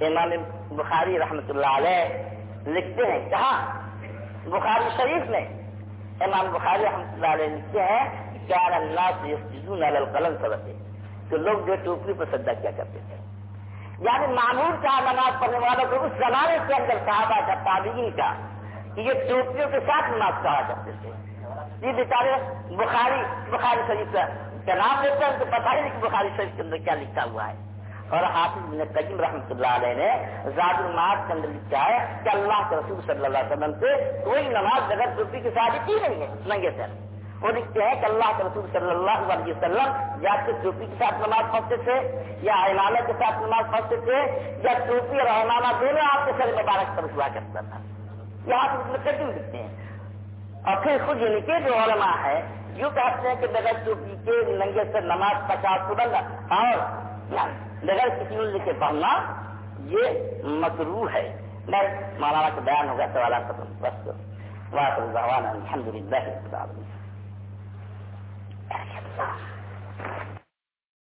امام بخاری رحمت اللہ علیہ لکھتے ہیں، کہاں؟ بخاری شریف میں۔ امام بخاری رحمت اللہ علیہ لکھتے ہیں کیا اللہ سے قلم سبتے تو لوگ جو ٹوپی پر سجدہ کیا کرتے تھے۔ یعنی معمول کا نماز پڑھنے والوں کو اس زمانے کے اندر صحابہ کا، تابعین کا یہ ٹوپیوں کے ساتھ نماز پڑھا کرتے تھے۔ یہ بیچارے بخاری بخاری شریف کا نام لیتے ہیں؟ تو پتا ہی نہیں کہ بخاری شریف کے اندر کیا لکھا ہوا ہے۔ اور حافظ بن قیم رحمۃ اللہ علیہ نے زاد الماد کے اندر لکھا ہے کہ اللہ کے رسول صلی اللہ علیہ وسلم سے کوئی نماز بغیر ٹوپی کی شادی کی نہیں ہے ننگے سر۔ وہ لکھتے ہیں کہ اللہ کے رسول صلی اللہ علیہ وسلم یا تو ٹوپی کے ساتھ نماز پڑھتے تھے، یا علامہ کے ساتھ نماز پڑھتے تھے، یا ٹوپی اور علامہ دونوں آپ کے سر مبارک پر ہوا کرتا تھا۔ یہاں سے کٹنگ لکھتے ہیں۔ اور پھر خود یعنی کہ جو علماء ہے یوں کہتے ہیں کہ بغیر ٹوپی کے ننگے سے نماز پچاس سبند اور بغیر کسی عمر کے پڑھنا یہ مکرو ہے۔ میں مولانا کا بیان ہوگا سوالات ختم، بس۔ واقع الحمد للہ